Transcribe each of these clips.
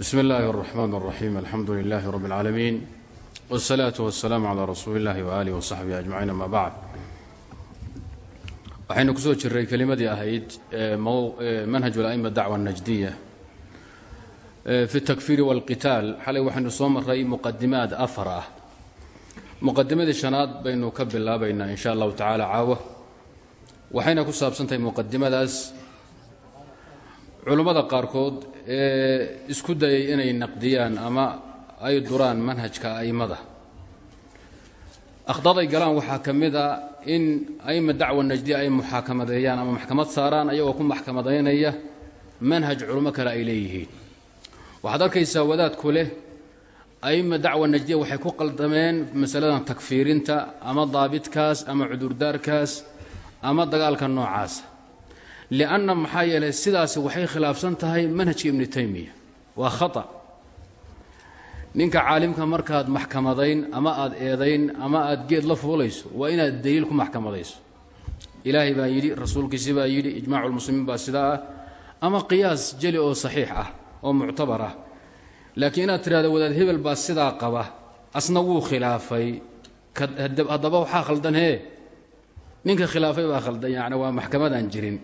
bsmi اllahi الرحman الرaxيim alxamdu lilahi rb اlcaalamiin wالsalaaةu waالsalaam عlى rasuuli اllahi وaalih وصaxbihi ajmaciin ama bacd waxaynu kusoo jiray kelimadii ahayd manhaj اlأma dacwa الnajdiya fi الtakfiiri wاlqitaal xalay waxaynu soo maray muqadimaad afar ah muqadimadii shanaad baynu ka bilaabaynaa in sha allahu tacaala caawa waxayna ku saabsantahay muqadimadaas culummada qaarkood ee isku dayay inay naqdiyaan ama ay duraan manhajka a'immada. Akhdaday galaan waxaa ka mid a in a'imma dacwa najdiya ay muxaakamadeeyaan ama maxkamad saaraan ayagoo ku maxkamadaynaya manhaj culummo kale ay leeyihiin. Waxaad arkaysaa wadaadku leh a'imma dacwa najdiya waxay ku qaldameen masaladan takfiirinta ama daabitkaas ama cudurdaarkaas ama dagaalka noocaasa lianna maxaa yeelay sidaasi waxay khilaafsan tahay manhajka ibnu taymiya waa khata ninka caalimka markaad maxkamadayn ama aad eedayn ama aad geed la fuulayso waa inaad daliil ku maxkamadayso ilaahay baa yidhi rasuulkiisi baa yidhi ijmaacu baa sidaa ah ama qiyaas jeli oo saxiix ah oo muctabar ah laakiin inaad tidhahdo wadaad hebel baa sidaa qaba asna wuu khilaafay haddaba waxaa khaldan hee ninka khilaafay baa khaldan yacni waa maxkamad aan jirin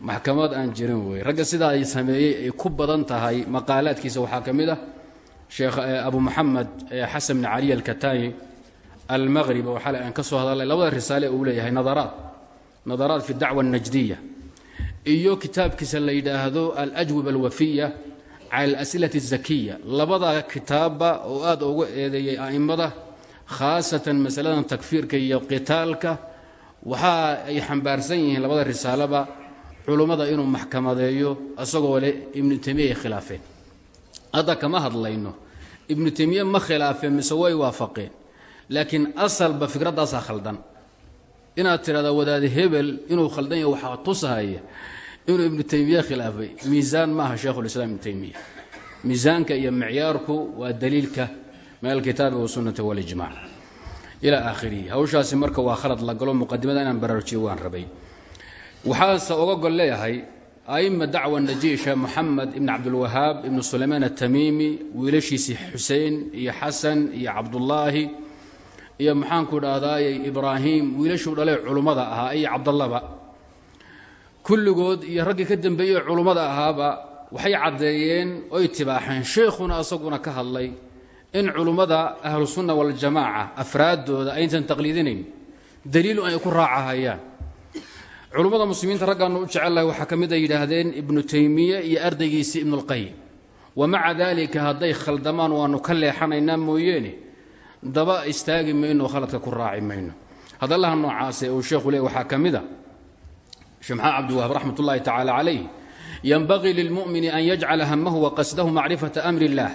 maxkamad aan jirin wey. Ragga sidaa ay sameeyey ay ku badan tahay maqaalaadkiisa waxaa ka mid ah sheekh abu moxamed xasan bn cali alkatani almaqrib oo xalay aan ka soo hadalnay labada risaale uu leeyahay nadaraat nadaraat fi dacwa alnajdiya iyo kitaabkiisa la yidhaahdo alajwiba alwafiya cala alasilati azakiya labada kitaabba oo aad uga eedeeyey a'immada khaasatan masaladan takfiirka iyo qitaalka waxa ay xambaarsan yihiin labada risaaleba culummada inuu maxkamadeeyo isagoo leh ibnu taymiya ay khilaafeen. Hadda kama hadlayno. Ibnu taymiye ma khilaafeen mise way waafaqeen. Laakiin asalba fikraddaasaa khaldan. Inaad tidhahda wadaade hebel inuu khaldan yahay waxaa tusahaya inuu ibnu taymiye khilaafay. Miisaan maaha sheikhulislaam ibnu taymiya miisaanka iyo micyaarku waa daliilka min alkitaabi wasunnati walijmac ilaa aakhirihi. Hawshaasi marka waa khalad la galo muqadimada inaan baraarujiyo waan rabay waxaase oga gol leeyahay a'imma dacwa najiya sheekh moxamed ibn cabdulwahaab ibnu sulaymaan atamiimi wiilashiisii xusein iyo xasan iyo cabdullaahi iyo maxaanku idhaahdaay ibraahim wiilashuu dhalay culummada ahaa iyo cabdallaba kulligood iyo raggii ka dambeeyey culummada ahaaba waxay caddeeyeen oy tibaaxeen sheikhuna asaguna ka hadlay in culummada ahlusunna waljamaaca afraaddooda aysan taqliidinayn. Daliilu ay ku raacahayaan culummada muslimiinta raggaannu u jecellahay waxaa ka mid ay yidhaahdeen ibnu taymiye iyo ardaygiisii ibnulqayim wa maca daalika hadday khaldamaan waannu ka leexanaynaa mooyeene. Daba istaagi mayno khaladka ku raaci mayno. Hadallaha noocaase uu sheekhu leey waxaa ka mid a sheekh maxamed cabdiwahaab raxmat ullahi tacaala calayh yanbagii lilmu'mini an yajcala hamahu wa qasdahu macrifata amri illah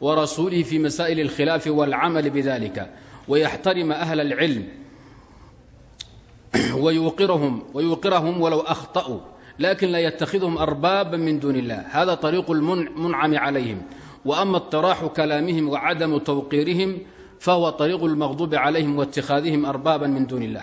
wa rasuulihi fi masaa'ili alkhilaafi waalcamali bidalika wayaxtarima ويوقرهم ولو أخطأوا لكن لا يتخذهم أربابا من دون الله هذا طريق المنعم عليهم وأما اطراح كلامهم وعدم توقيرهم فهو طريق المغضوب عليهم واتخاذهم أربابا من دون الله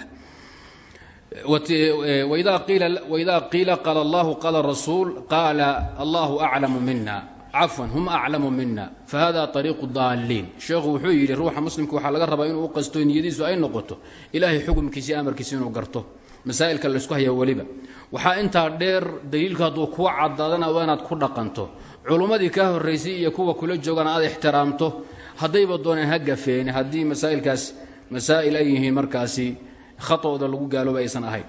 وإذا قيل, وإذا قيل قال الله قال الرسول قال الله أعلم منا cafwan hum aclamu mina fahada ariiqu daaliin sheekhu wuxuu yidhi ruuxa muslimka waxaa laga rabaa inuu u qasto niyadiisu ay noqoto. Ilaahay xukumkiisi amarkiisi inuu garto. Masaa'ilka laysku haya weliba. Waxaa intaa dheer daliilku hadduu kuu cadaadana waa inaad ku dhaqanto. Culummadii kaa horraysay iyo kuwa kula joogana aad ixtiraamto. Haddayba dooneen ha gafeen. Haddii masaa'ilkaas masaa'il ay yihiin markaasi khatooda lagu gaalooba aysan ahayn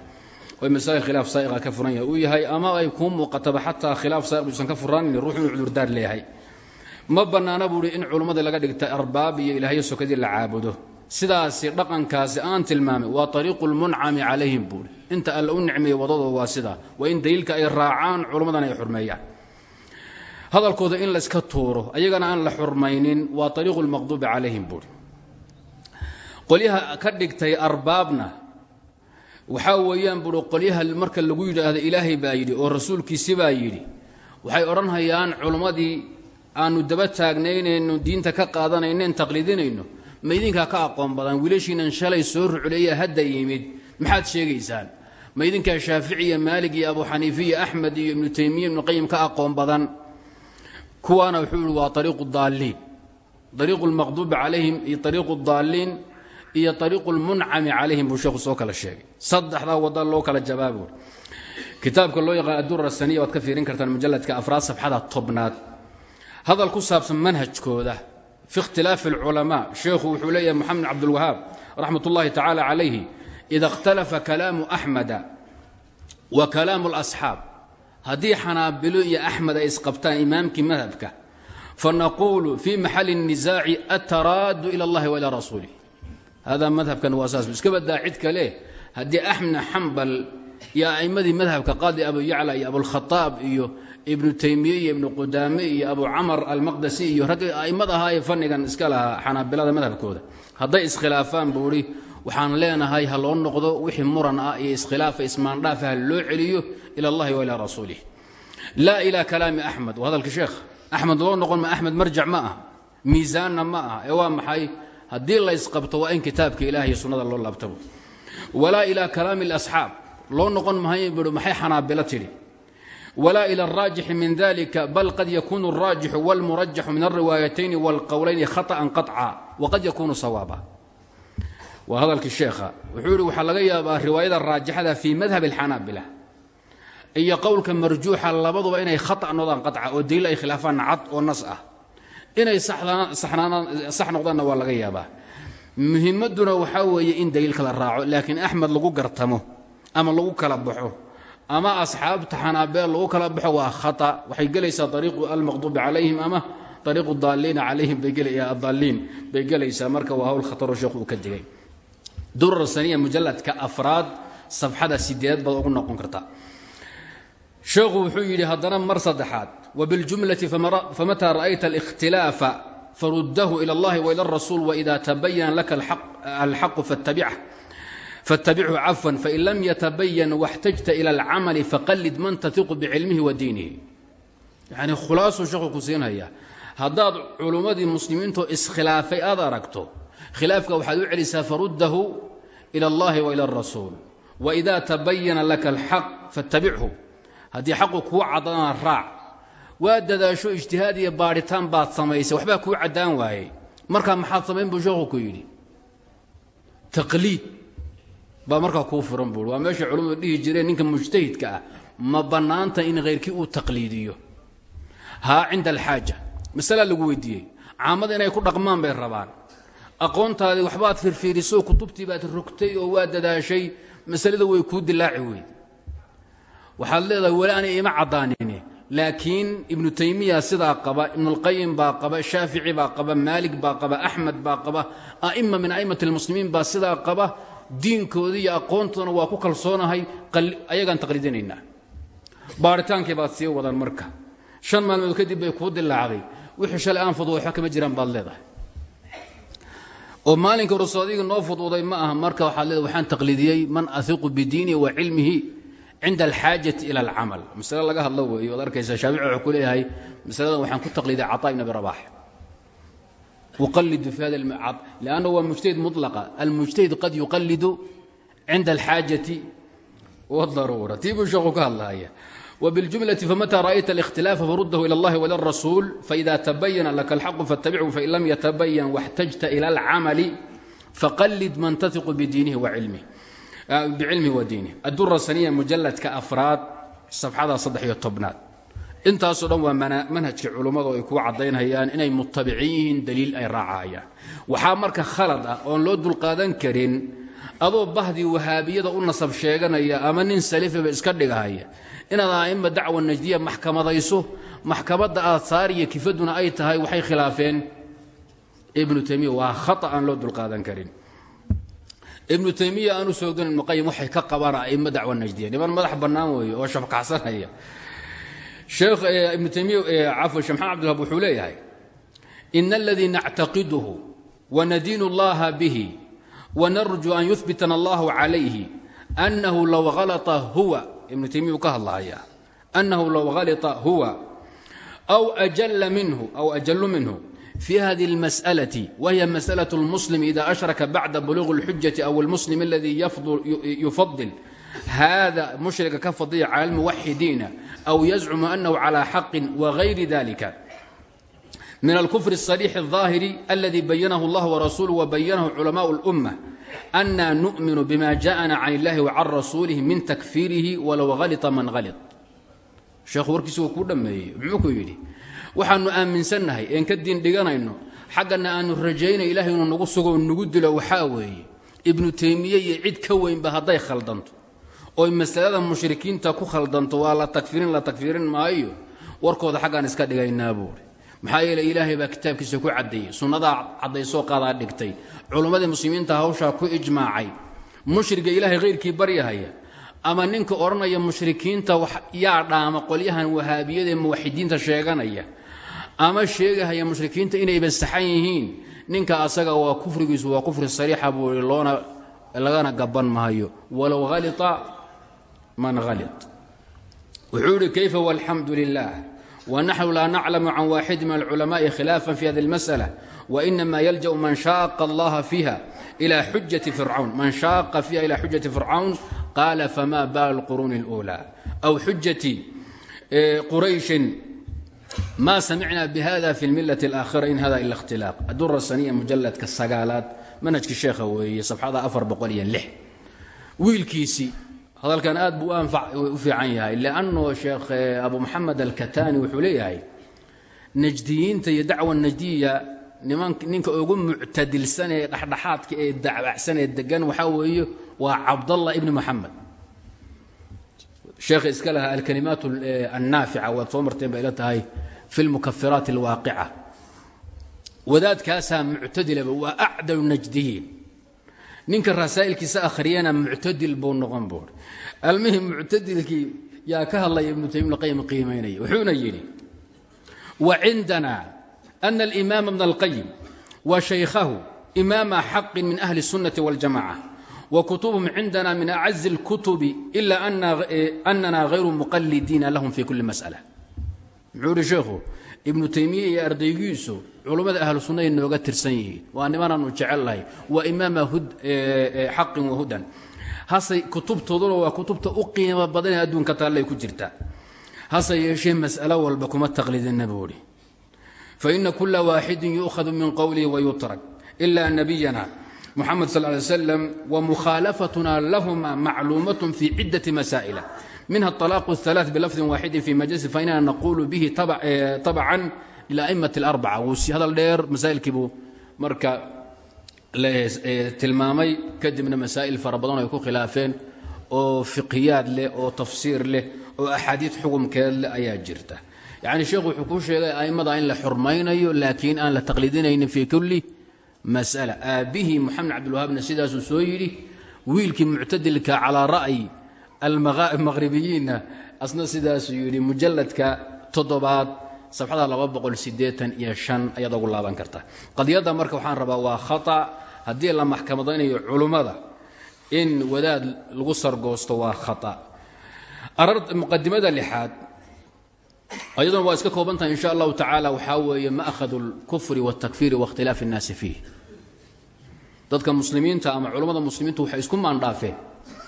oy masaa'il khilaaf saa'iqa ka furan yahay. Uu yahay ama ay kuu muuqataba xataa khilaaf saa'iq uusan ka furaanin ruux inuu cudurdaar leeyahay. Ma bannaana buuhi in culummadii laga dhigta arbaab iyo ilaahyo sokadii la caabudo. Sidaasi dhaqankaasi aan tilmaamay waa ariiqu lmuncami calayhim buuhi inta alla u nicmeeye waa sidaa waa in daliilka ay raacaan culummadana ay xurmeeyaan. Hadalkooda in layska tuuro ayagana aan la xurmaynin waa ariiqu lmaqduubi calayhim buuhi qolyaha ka dhigtay arbaabna waxaa weeyaan buui qolyaha marka lagu yidhaahdo ilaahay baa yidhi oo rasuulkiisi baa yidhi. Waxay odhanhayaan culummadii aanu daba taagnaynayno diinta ka qaadanaynen taqliidinayno. Ma idinkaa ka aqoon badan wiilashiinan shalay soo rucleeya hadda yimid. Maxaad sheegaysaan? Ma idinkaa shaafici iyo maalig iyo abu xaniife iyo axmed iyo ibnu taymiya ibnu qayim ka aqoon badan. Kuwaana wuxuu yihi waa ariiqu daaliin ariiqu lmaqduubi calayhim iyo ariiqu daaliin iyo ariiqu lmuncami calayhim buu sheekhu soo kala sheegay. Saddexdaa wada loo kala jabaabo kitaabka loo yaqaan adura saniya waad ka fiirin kartaan mujaladka afraad sabxada tobnaad. Hadal ku saabsan manhajkooda fi ikhtilaafi alculamaa sheekhu wuxuu leeyahay moxamed cabdulwahaab raxmat ullahi tacaala calayhi ida ikhtalafa kalaamu axmada wa kalaamu alasxaab. Haddii xanaabilo iyo axmed ay isqabtaan imaamkii madhabka fanaquulu fii maxali اnisaaci ataraadu ila اllahi wailaa rasuulih hada madhabkan waa saas iska badaa cid kale haddii axmed xambal iyo a'immadii madhabka qaadi abu yacla iyo abulkhaaab iyo ibnu taymiye iyo ibnu qudaame iyo abu camar almaqdasi iyo raggii a'immad ahaa ee fannigan iska lahaa xanaabilada madhabkooda hadday iskhilaafaan buu idhi waxaan leenahay ha loo noqdo wixii muran ah iyo iskhilaafa ismaandhaafa ha loo celiyo ila allahi wa ilaa rasuulih laa ilaa kalaami axmed waa hadalka sheekh axmed loo noqon ma axmed marjac ma ah miisaanna haddii la ysqabto waa in kitaabka ilaah iyo sunnada loo laabtabo walaa ilaa kalaami اlasxaab loo noqon mahay bui maxay xanaabilo tidhi walaa ila الraajixi min dalika bal qad yakunu الraajixu wاlmurajaxu min الriwaayatayni wاlqowlayni khaطأa qaطca waqad yakunu sawaaba waa hadalkii sheekha wuxuu yihi waxaa laga yaabaa riwaayada raajixada fii madhab اlxanaabila iyo qowlka marjuuxa labaduba inay khata noqdaan qaطca oo daliil ay khilaafaan cad oo nas ah inay sax noqdaanna waa laga yaabaa. Muhimadduna waxaa weeye in daliilka la raaco laakiin axmed lagu gartamo ama lagu kala baxo ama asxaabta xanaabeel lagu kala baxo waa khata. Waxay gelaysaa ariiqu almaqduubi calayhim ama ariiqu daaliina calayhim daaliin bay gelaysaa. Marka waa hawl khataro sheekhu uu ka digay. Durar saniya mujalladka afraad safxada sideed baad ugu noqon karta. Sheekhu wuxuu yidhi haddana mar saddexaad wbiاljumlati famataa ra'ayta اlاkhtilaafa faruddahu ilى اllahi wailى الrasuul waإida tabayana laka alxaqu faاtabichu cafwan fain lam yatabayan واxtajta ilى اlcamali faqalid man taiqu bicilmihi wa diinihi yani khulaasuu sheekhu ku siinaya haddaad culummadii muslimiintoo iskhilaafay aad aragto khilaafka waxaad u celisaa faruddahu ilى اllahi wailى الrasuul waإida tabayana laka اlxaq faاtabichu haddii xaqu kuu cadana raac waa dadaasho ijtihaad iyo baadhitaan baad samaysay waxbaa kuu caddaan waayey markaa maxaad samayn buu sheekhu ku yidhi. Taqliid baa markaa kuu furan buui waa meesha culimmadu dhihi jireen ninka mujtahidka ah ma bannaanta in khayrkii uu taqliidiyo. Haa cinda alxaaja masalaa lagu weydiiyey. Caamada inay ku dhaqmaan bay rabaan. Aqoontaadii waxbaad firfiiriso kutubtii baad rogtay oo waa dadaashay masalada way kuu dilaaci weyd. Waxaad leedahay weli ima caddaanine laakiin ibnu taymiya sidaa qaba ibnulqayim baa qaba shaafici baa qaba maalig baa qaba axmed baa qaba a'ima min a'immati almuslimiin baa sidaa qaba. Diinkoodii iyo aqoontoodana waa ku kalsoonahay ayagaan taqliidinaynaa baaritaankii baad sii wadaan marka. Shan maalmood kadib bay kuu dilaacday wixii shalay aan fudway waxba kama jiraan baad leedahay. Oo maalinka rasu adiga noo fudwuday ma aha marka waxaad leedahay waxaan taqliidiyey man ahiqu bidiinihi wa cilmihi cinda alxaajati ila alcamal masale laga hadlo weeye oad arkaysaa shaafici wuxuu ku leeyahay masaladan waxaan ku taqliiday cataa ibn abi rabax uqalidu fi hada lanna waa mujtahid mulaqa almujtahid qad yuqalidu cinda alxaajati wadaruura tii buu sheekhu ka hadlahaya وبالجملة فمتى رأيت الاختلاف فرده إلى الله وإلى الرسول فإذا تبين لك الحق فاتبعه فإن لم يتبين واحتجت إلى العمل فقلد من تثق بدينه وعلمه bicilmi wa diini. Addura saniya mujalladka afraad safxada saddex iyo tobnaad. Intaasoo dhan waa manhajka culummadu ay kuu caddaynayaan inay mutabicin yihiin daliil ay raacayaan. Waxaa marka khalad ah oon loo dulqaadan karin adoo bahdii wahaabiyada u nasab sheeganaya ama nin salifiba iska dhigahaya. Inaad a'imma dacwa najdiya maxkamadayso maxkamadda iyo kifaduna ay tahay waxay khilaafeen. Ibnu taymiya waa khata aan loo dulqaadan karin ibnu taymiya aanu soogdan ibnuqayim waxay ka qabaan a'imma dacwa najdiya niman madax bannaan weeye oo shafkacsanaya sheekh ibnu taymiya cafwan sheekh maxamed abdulhab wuxuu leeyahay ina aladii nactaqiduhu wanadiinu allaha bihi wanarju an yuhbitana allahu calayhi annahu low halata huwa ibnu taymiya ka hadlahayaa annahu low halita huwa aw ajalla minhu aw ajallu minhu في هذه المسألة وهي مسألة المسلم إذا أشرك بعد بلوغ الحجة أو المسلم الذي يفضل, يفضل هذا مشرك كفضية على الموحدين أو يزعم أنه على حق وغير ذلك min alkufr الصريح الظاahiri اladي bayanahu اllah وrasuuluه وbayanahu culamaء الأmة أna nuؤmin bma jaءna can اllahi وcan rasuulihi min takfirihi walow halطa man halط sheekhu warkiisi wuu kuu dhammeeyey muxuu ku yidhi waxaanu aaminsannahay een ka diin dhiganayno xaggana aanu rajaynay ilahay inuu nagu sugo nagu dilo waxaa weeye ibnu teymiye iyo cid ka weynba hadday khaldanto oy masalada mushrikiinta ku khaldanto waa la takfirin la takfirin maayo warkooda xaggaan iska dhigaynaa buuri maxaa yeele ilaahay baa kitaabkiisa ku caddeeyey sunnadaa caddaysoo qaadaa dhigtay culummadii muslimiinta hawshaa ku ijmaacay mushriga ilaahay khayrkii baryahaya ama ninka odhanaya mushrikiinta yaa dhaama qolyahan wahaabiyada ee muwaxidiinta sheeganaya ama sheegahaya mushrikiinta inayba saxan yihiin ninka asaga waa kufrigiisu waa kufri sariixa buu i loona lagana gaban maayo walow halita man halit wuxuu yidhi kayfa walxamdu lilah ونحن لا نعلم عن واحد من العلماء خلافا في هذه المسألة وإنما يلجأ من شاق الله فيها إلى حجة فرعون من شاق فيها إلى حجة فرعون قال فما بال القرون الأولى أو حجة قريش ما سمعنا بهذا في الملة الآخرة إن هذا إلا اختلاق الدرة السنية مجلد كالسقالات منهج الشيخ وهي صفحة أفر بقوليا لح ويلكيسي hadalkan aad buu u fiican yahay lanno sheekh abu maxamed alkatani wuxuu leeyahay najdiyiinta iyo dacwa najdiya ninka ugu muctadilsan ee dhexdhexaadka ee dacbacsan ee degan waxaa weeye waa cabdallah ibni moxamed sheekha iska lahaa alkalimaat annaafica waad soo marteen bay ila tahay fi lmukafiraat alwaaqica wadaadkaasaa muctadilaba waa acdalu najdiyiin ninka rasaa'ilkiisa akhriyana muctadil buu noqon buuri almihim muctadilkii yaa ka hadlaya ibnu taymiya qayim qiimaynaya wuxuuna yidhi wa cindana ana alimaama bna alqayim wa shaykhahu imaama xaqin min ahli الsunnati waاljamaca wa kutubhum cindana min acazi اlkutubi ila anana hayru muqalidiina lahum fi kuli mas'ala muxuu ihi sheekhu ibnu taymiya iyo ardaygiisu culummada ahlu sunnaay nooga tirsan yihiin. Waa nimanaanu jecellahay waa imaama xaqin wa hudan. Hase kutubtooduna waa kutubta u qiimo badan ee adduunka taallay ku jirtaa hase yeeshee mas'alo walba kuma taqlidinna buuhi faina kula waaxidin yu'khadu min qowlihi wayutrak ila nabiyana muxamed sal ly slam wamukhaalafatuna lahuma macluumat fi ciddati masaa'ila minha الطلاق الثلاث بلفظ واحد في مجلس فإننا نقول به طبع طبعا لأئمة الأربعة هذا الدير مسائل كيبو مركا tilmaamay kadibna masaa'il fara badan ay ku khilaafeen oo fiqiyaad leh oo tafsiir leh oo axaadiid xukumkeed leh ayaa jirta yacni sheekhu wuxuu kuu sheegay a'immada in la xurmaynayo laakiin aan la taqliidinaynin fii kulli mas'ala aabbihii moxamed cabdilwahaabna sidaasuu soo yidhi wiilkii muctadilka calaa ra'yi almaqhribiyiinna asna sidaasuu yidhi mujalladka toddobaad safxada laba boqol siddeetan iyo shan ayaad ugu laaban kartaa qadiyadda marka waxaan rabaa waa khata haddii la maxkamadaynayo culummada in wadaad lagu sargoosto waa khata muqadimada lixaad ayaduna waa iska kooban tahay insha allahu tacaala waxaa weeye ma'khadu اlkufri wاltakfiiri waاkhtilaafi الnaasi fiih dadka muslimiinta ama culummada muslimiintu waxay isku maandhaafeen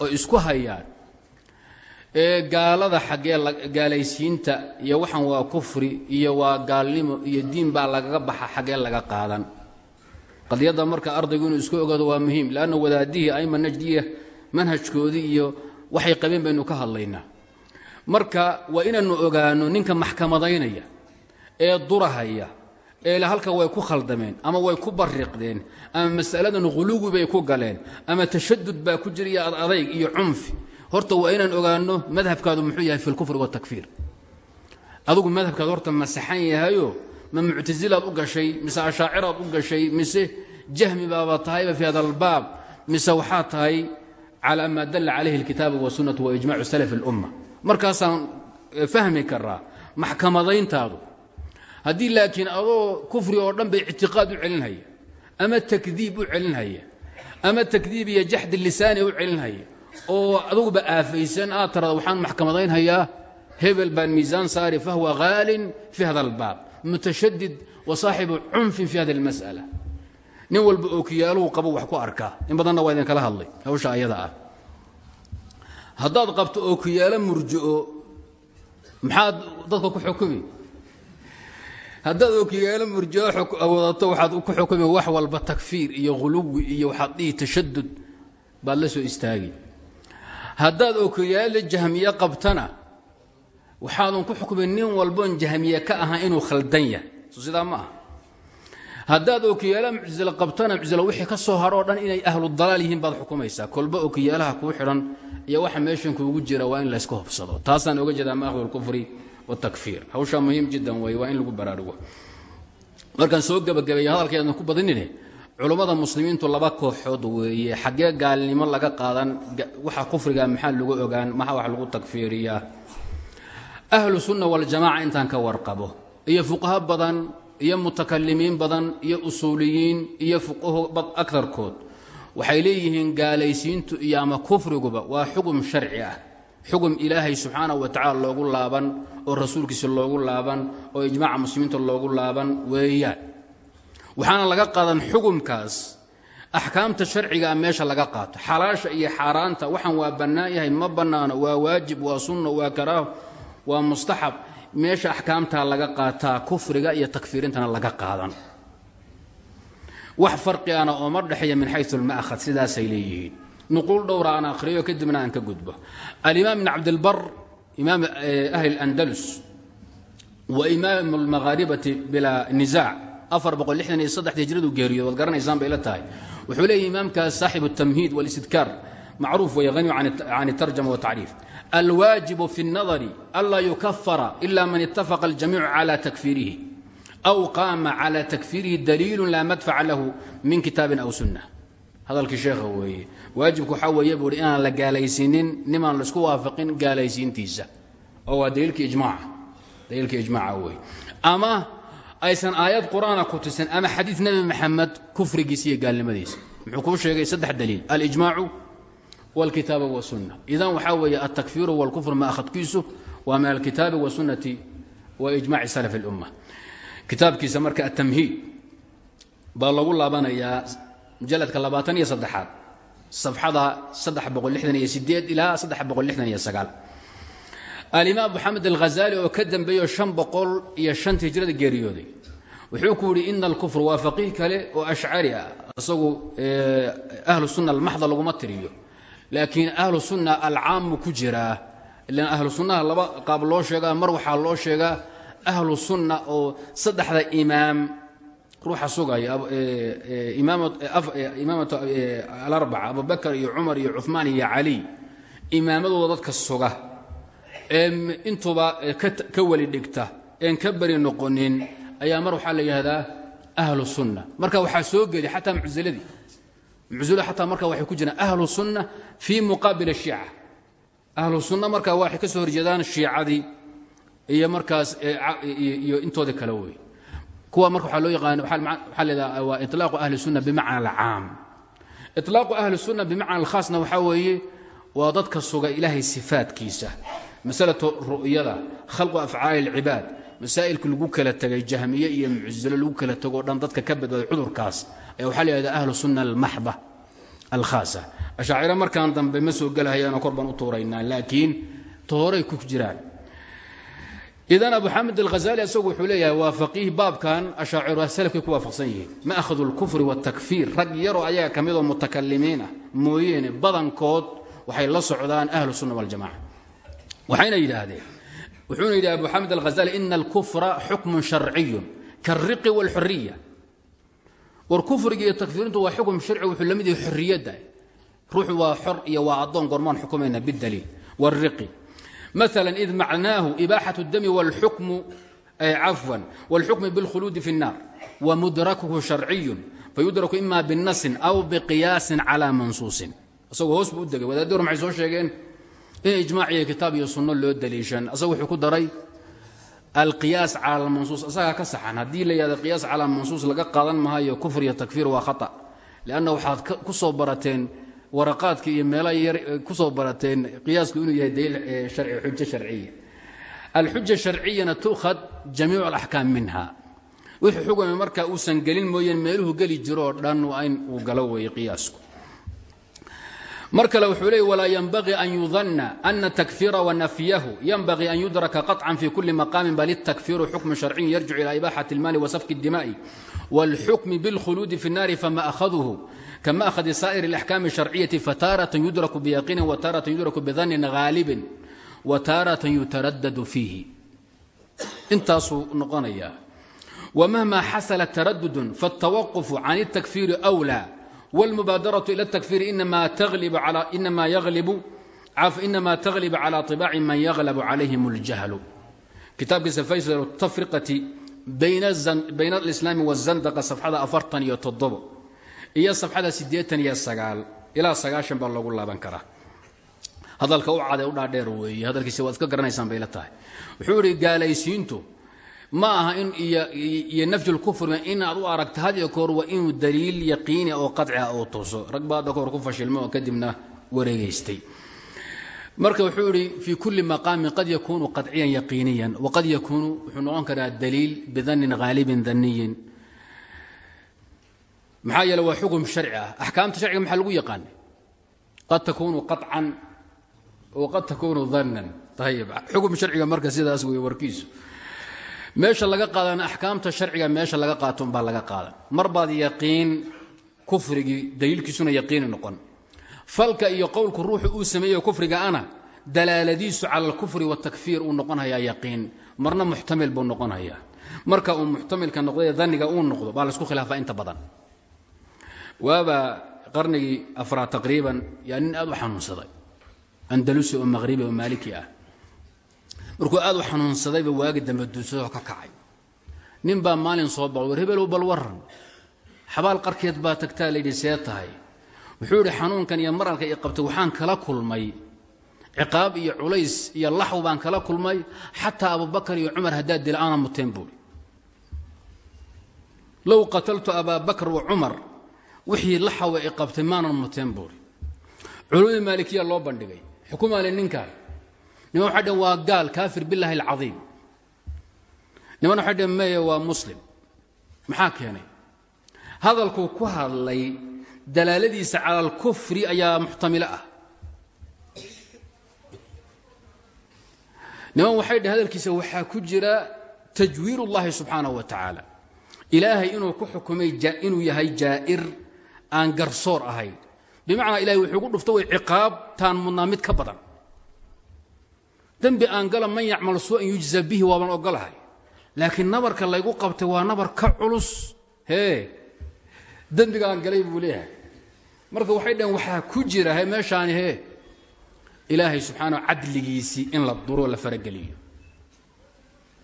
oo isku hayaan ee gaalada xaggee gaalaysiinta iyo waxan waa kufri iyo waa gaalnimo iyo diin baa lagaga baxa xaggee laga qaadan. Qadiyadda marka ardaygu inuu isku ogaado waa muhiim leanna wadaadihii aima najdiya manhajkoodii iyo waxay qabeen baynu ka hadlaynaa. Marka waa inaannu ogaano ninka maxkamadaynaya ee durahaya ee halka way ku khaldameen ama way ku bariqdeen ama masaladan huluwi bay ku galeen ama tashadud baa ku jira iyo adadayg iyo cunfi horta waa inaan ogaano madhabkaadu muxuu yahay fi lkufri watakfiir adugu madhabkaadu horta ma saxan yahayo ma muctasilaad u gashay mise ashaaciraad u gashay mise jahmi baaba tahayba fi hada albaab mise waxaa tahay calaa maa dalla calayhi alkitaabu wasunnatu wa ijmacu salaf اlumma markaasaan fahmi karaa maxkamadayntaadu haddii laakiin adoo kufri oo dhan bay ictiqaad u celinhaya ama takdiib u celinhaya ama takdiib iyo jaxdi lisaani u celinhaya oo aduguba aafaysan aad tarada waxaan maxkamadaynhayaa hebel baan miisaan saari fahuwa haalin fi hada albaab mutashadid wa saaxibu cunfin fi hadi almas'ala nin walba ookiyaaluhu qabo wax ku arkaa in badanna waa idinkala hadlay hawsha ayada ah. Haddaad qabto ookiyaalo murji'o maxaad dadka ku xukumi? Haddaad okiyaalo murjao wadato waxaad ku xukumi wax walba takfiir iyo huluwi iyo waxaad dhihi tashadud baad la soo istaagi haddaad okiyaalo jahmiye qabtana waxaadun ku xukmi nin walboon jahmiye ka ahaa inuu khaldan yahay. So sidaa ma aha. Haddaad okiyaala muctazilo qabtana muctazilo wixii ka soo hadhoo dhan inay ahlu dalaal yihiin baad xukumaysaa. Kolba okiyaalaha kuu xidhan iyo waxa meeshan kuugu jira waa in layska hobsado taasaan oga jeedaa maakhdu lkufri watakfiir hawshaa muhiim jiddan wey waa in lagu baraarugo. Markaan soo gebagabeeya hadalkeedan ku badinine culummada muslimiintu laba kooxood weeye. Xaggee gaalnimo laga qaadan waxa kufriga maxaa lagu ogaan maxa wax lagu takfiiriyaa? Ahlu sunna waljamaaca intaan ka warqabo iyo fuqaho badan iyo mutakalimiin badan iyo usuuliyiin iyo fuqaho akarkood waxay leeyihiin gaalaysiintu iyo ama kufriguba waa xugum sharci ah. Xugum ilaahay subxaanahu wa tacaala loogu laaban oo rasuulkiisa loogu laaban oo ijmaaca muslimiinta loogu laaban weeyaan waxaana laga qaadan xugumkaas axkaamta sharcigaa meesha laga qaato. Xalaasha iyo xaaraanta waxaan waa bannaan yahay ma bannaano. Waa waajib waa sunno waa karaaho waa mustaxab. Meesha axkaamtaa laga qaataa kufriga iyo takfiirintana laga qaadan. Wax farqiana ooma dhexeeya min xayu lma'had sidaasay leeyihiin. Nuquul dhowra aan akhriyo kadibna aan ka gudbo. Alimaam ibn cabdilbar imaam ahli اlandalus wa imaam اlmaghaaribati bilaa nisaac afar boqol lixdan iyo saddex hijradu geeriyo waad garanaysaan bay la tahay wuxuu leeyahy imaamkaas saaxibu الtamhiid wاlistidkaar macruuf weeye hani can الtarjama watacriif alwaajibu fi الnadari anlaa yukafara ila man itafaqa اljamiicu calى takfiirihi aw qaama calى takfiirihi daliilu laa madfaca lahu min kitaabin aw sunna hadalkii sheekha weeye waajibku waxaa weeye buuhi inaan la gaalaysiinin nimaan laisku waafaqin gaalaysiintiisa oo waa daliilkii ijmaaca daliilkii ijmaaca weeye ama aysan aayad qur'aana ku tusin ama xadiid nebi maxamed kufrigiisa iyo gaalnimadiisa muxuu kuu sheegay saddex daliil alijmaacu wاlkitaaba wالsunna idan waxaa weeye altakfiiru wاlkufr ma akhadkiisu waa min alkitaabi wasunnati wa ijmaci salaf اlumma kitaabkiisa marka atamhiid baa lagu laabanayaa mujaladka labaatan iyo saddexaad safxada saddex boqol lixdan iyo sideed ilaa saddex boqol lixdan iyo sagaal alimaam moxamed alghazali oo ka dambeeyo shan boqol iyo shanta hijrada geeriyooday wuxuu ku yidhi ina alkufr waa faqiih kale oo ashcari ah. Isagu ahlu sunna almaxda laguma tiriyo laakiin ahlu sunna alcaamu ku jiraa ilan ahlu sunnaha laba qaab loo sheegaa mar waxaa loo sheegaa ahlu sunna oo saddexda imaam ruuxa sugaya imaamatu alarbaca abubakar iyo cumar iyo cumaan iyo cali imaamadooda dadka suga ee intuba ka weli dhigta een ka beri noqonin ayaa mar waxaa la yidhahdaa ahlu sunna. Marka waxaa soo geli xataa mucsiladii mucsiladu xataa marka waxay ku jiraan ahlu sunna fii muqaabil ashiica ahlu sunna marka waxay ka soo horjeedaan shiicadii iyo markaas iyo intoodii kale wey kuwa marka waxaa loo yaqaan waxaa leedaha waa iطlaaqu ahli sunna bimacna alcaam iطlaaqu ahli sunna bimacna alkhaasna waxaa weeye waa dadka suga ilaahay sifaadkiisa masalatu ru'yada khalqu afcaali اlcibaad masaa'ilka lagu kala tegay jahmiye iyo muczilo lagu kala tegoo dhan dadka ka badbaaday cudurkaas ayaa waxaa la yihahda ahlu sunna almaxda alkhaasa. Ashaaciro markaan dambe ma soo gelahayaanoo kor u tuuraynaa laakiin tooray ku jiraan. Idan abu xamed alghazali isagu wuxuu leeyahay waa faqiih baabkan ashaaciru salafkay ku waafaqsan yihiin. Ma akhdu lkufri watakfiir rag yaroo ayaga ka midoo mutakalimiin ah mooyeene badankood waxay la socdaan ahlu sunna waljamaca waxayna yidhaahdeen wuxuuna yidhi abu xamed alghazali ina alkufra xukmun sharciyun kaariqi wاlxuriya war kufriga iyo takfiirintu waa xukm sharci wuxuu la mid yahay xorriyadda ruuxu waa xor iyo waa addoon gormaan xukumayna bidaliil wاriqi مثلا إذ معناه إباحة الدم والحكم عفوا والحكم بالخلود في النار ومدركه شرعي فيدرك إما بالنص أو بقياس على منصوص asagoo hoos buu u degay wadaador maxay soo sheegeen In ijmaac iyo kitaab iyo sunno loo daliishan. Asagu wuxuu ku daray alqiyaas cala almansuus. Asagaa ka saxan. Haddii la yihahdo qiyaas cala mansuus laga qaadan maayo kufr iyo takfiir waa khata. Leanna waxaad ku soo barateen waraqaadka iyo meela yar ku soo barateen qiyaasku inuu yahay daliil xujo sharciya. Alxuja sharciyana tu'khad jamiicu alaxkaam minha wixii xugumi marka uusan gelin mooyeen meeluhu geli jiro oo dhan waa in uu galo weeye qiyaasku mar kale wuxuu leey walaa ynbagii an yudanna ana takfira wanafyahu ynbagii an yudraka qaطcan fi kuli maqaamin bal itakfiru xukmu sharciyu yarjicu ila ibaxati اlmaali wasafki اdima'i wاlxukmi biاlkhuluudi fi الnaari fama ahaduhu kama ahadi saa'ir اlaxkaami الsharciyati fataaratan yudraku biyaqiinin wataaratan yudraku bidannin haalibin wataaratan yutaradadu fiihi intaasuu noqonayaa wmahma xasla taradudun faاltawaqufu can اtakfiiri أwlى wاlmubaadaraة ilى الtakfiiri inama taglib calى طibaaci man yaglab calayhim اljahlu kitaabkiisa faysal tafriqati bayna اlislaami wالzandaqa safxada afartan iyo toddobo iyo safxada siddeetan iyo sagaal ilaa sagaashan baa loogu laaban karaa hadalka u cadee u dhaadheer weeye hadalkiisa waad iska garanaysaan bayla tahay wuxuu idhi gaalaysiintu ma aha iyo nafyulkufri inaad u aragta had iyo koor waa inuu daliil yaqiini oo qacia uu tuso rag baa hadda kahor ku fashilmo oo kadibna wareegaystay. Marka wuxuu idhi fii kulli maqaamin qad yakuunu qaciyan yaqiiniyan waqad yakuunu wuxuu noqon karaa daliil bidannin haalibin daniyin maxaa yeele waa xukm sharci ah. Axkaamta sharciga maxaa lagu yaqaana qad takuunu qaطcan waqad takuunu dannan. Ayib xukm sharciga marka sidaas wey warkiisu meesha laga qaadana axkaamta sharciga meesha laga qaato umbaa laga qaadan. Mar baad yaqiin kufrigii daliilkiisuna yaqiini noqon. Falka iyo qowlku ruuxu uu sameeyo kufriga ana dalaaladiisu cala alkufri watakfiir uu noqonhayaa yaqiin. Marna muxtamil buu noqonhayaa marka uu muxtamilka noqday daniga uu noqdo baa la isku khilaafaa inta badan. Waaba qarnigii afraad taqriiban yaa nin aad u xanuunsaday. Andalusi oo maqhribi oo maaliki ah markuu aad u xanuunsadayba waagi dambe duusadoo ka kacay. Nin baa maalin soo war hebelow bal waran xabaal qarkeed baa tagtaa layidhi see tahay. Wuxuu yidhi xanuunkan iyo maralka i qabtay waxaan kala kulmay. Ciqaab iyo culays iyo laxw baan kala kulmay. Xataa abubakar iyo cumar haddaad dila aana muteen buuri low qataltu abaa bakr wa cumar wixii laxawa i qabtay maanan muteen buuri culummadii maalikiya loo bandhigay. Xukumaale ninkaa niman waxay dheen waa gaal kaafir billahi alcadiim. Niman waxay dheen meye waa muslim. Maxaa keenay? Hadalkuu ku hadlay dalaaladiisa cala alkufri ayaa muxtamilo ah. Niman waxay dheen hadalkiisa waxaa ku jira tajwiir ullahi subxaanahu wa tacaala. Ilaahay inuu ku xukumay inuu yahay jaa'ir aan garsoor ahayn. Bimacnaa ilahay wuxuu gu dhufto way ciqaab taan mudnaa ka badan dembi aan gala man yacmal suu'an yujza bihi waaban ogolahay. Laakiin nabarka laygu qabtay waa nabar ka culus. Hee dembiga aan galay buu leeyahay. Marka waxay dhaheen waxaa ku jira he meeshaani hee ilaahay subxaanah cadligiisii in la duroo la farageliyo.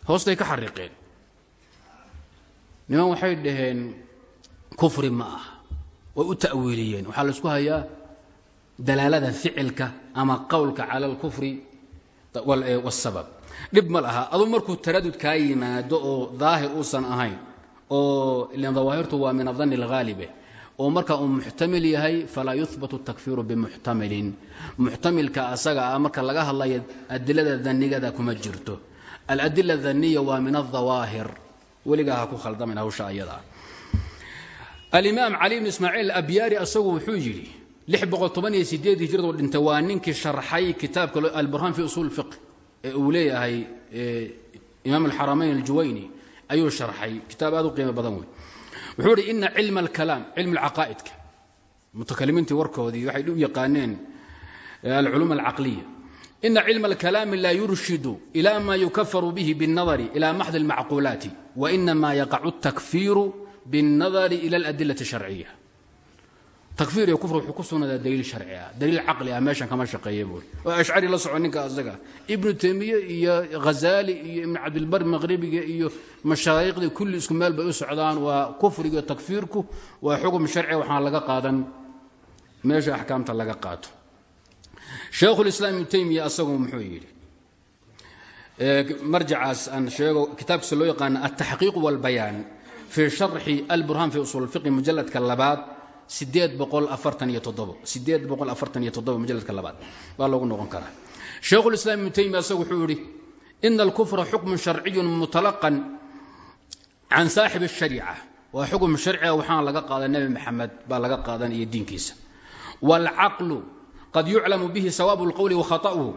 Hoostay ka xariiqeen. Niman waxay dhaheen kufri ma ah way u ta'wiiliyeen. Waxaa la isku hayaa dalaalada ficilka ama qowlka cala alkufri wasabab dhib ma laha. Aduu markuu taradud kaa yimaado oo daahir uusan ahayn oo ilan dawaahirtu waa min adanni alghaalibe oo marka uu muxtamil yahay falaa yuhbatu takfiiru bimuxtamilin muxtamilka asaga ah marka laga hadlayo adilada danigada kuma jirto. Aladila daniya waa min aldawaahir weligaa ha ku khaldamin hawsha ayadaa. Alimaam cali ismaaciil abyaari asagu wuxuu yidhi hijradu dhintay waa ninkii sharxay kitaabka alburhaan fi usuul fiq ee uu leeyahay imaam alxaramayn aljuwayni ayuu sharxay kitaab aad u qiimo badan wey wuxuu idhi ina cilma alkalaam cilmi alcaqaa'idka mutakalimiintii warkoodii waxay u yaqaaneen alculuum alcaqliya ina cilma alkalaami laa yurshidu ila ma yukafaru bihi biاnnadari ila maxdi almacquulaati wainama yaqacu اtakfiiru biاnnadari ila aladilati sharciya takfiir iyo kufr wuxuu ku sugnaadaa daliil sharci ah daliil caqli ah meeshan kama shaqeeya buuri oo ashcari la soco ninka asaga. Ibnu taymiye iyo ghazaali iyo ibnu cabdilbar maqhribiga iyo mashaayiqdii kulli isku meel bay u socdaan. Waa kufriga takfiirku waa xukm sharci waxaan laga qaadan. Meesha axkaamta laga qaato. Shaykhulislaam ibnu taymiya asagu muxuu yidhi marjacaas aan sheego kitaabkiisa loo yaqaana altaxqiiq walbayaan fii sharxi alburhaan fi usuul fiqi mujaladka labaad sideed boqol afartan iyo toddobo sideed boqol afartan iyo toddobo mujaladka labaad baa loogu noqon karaa shaykhulislaam ibnu taymiya asagu wuxuu yidhi ina alkufra xukmun sharciyun mutalaqan can saaxib الshariica waa xukm sharciga waxaana laga qaadan nebi maxamed baa laga qaadan iyo diinkiisa wاlcaqlu qad yuclamu bihi sawaabu اlqowli wakhaطأuhu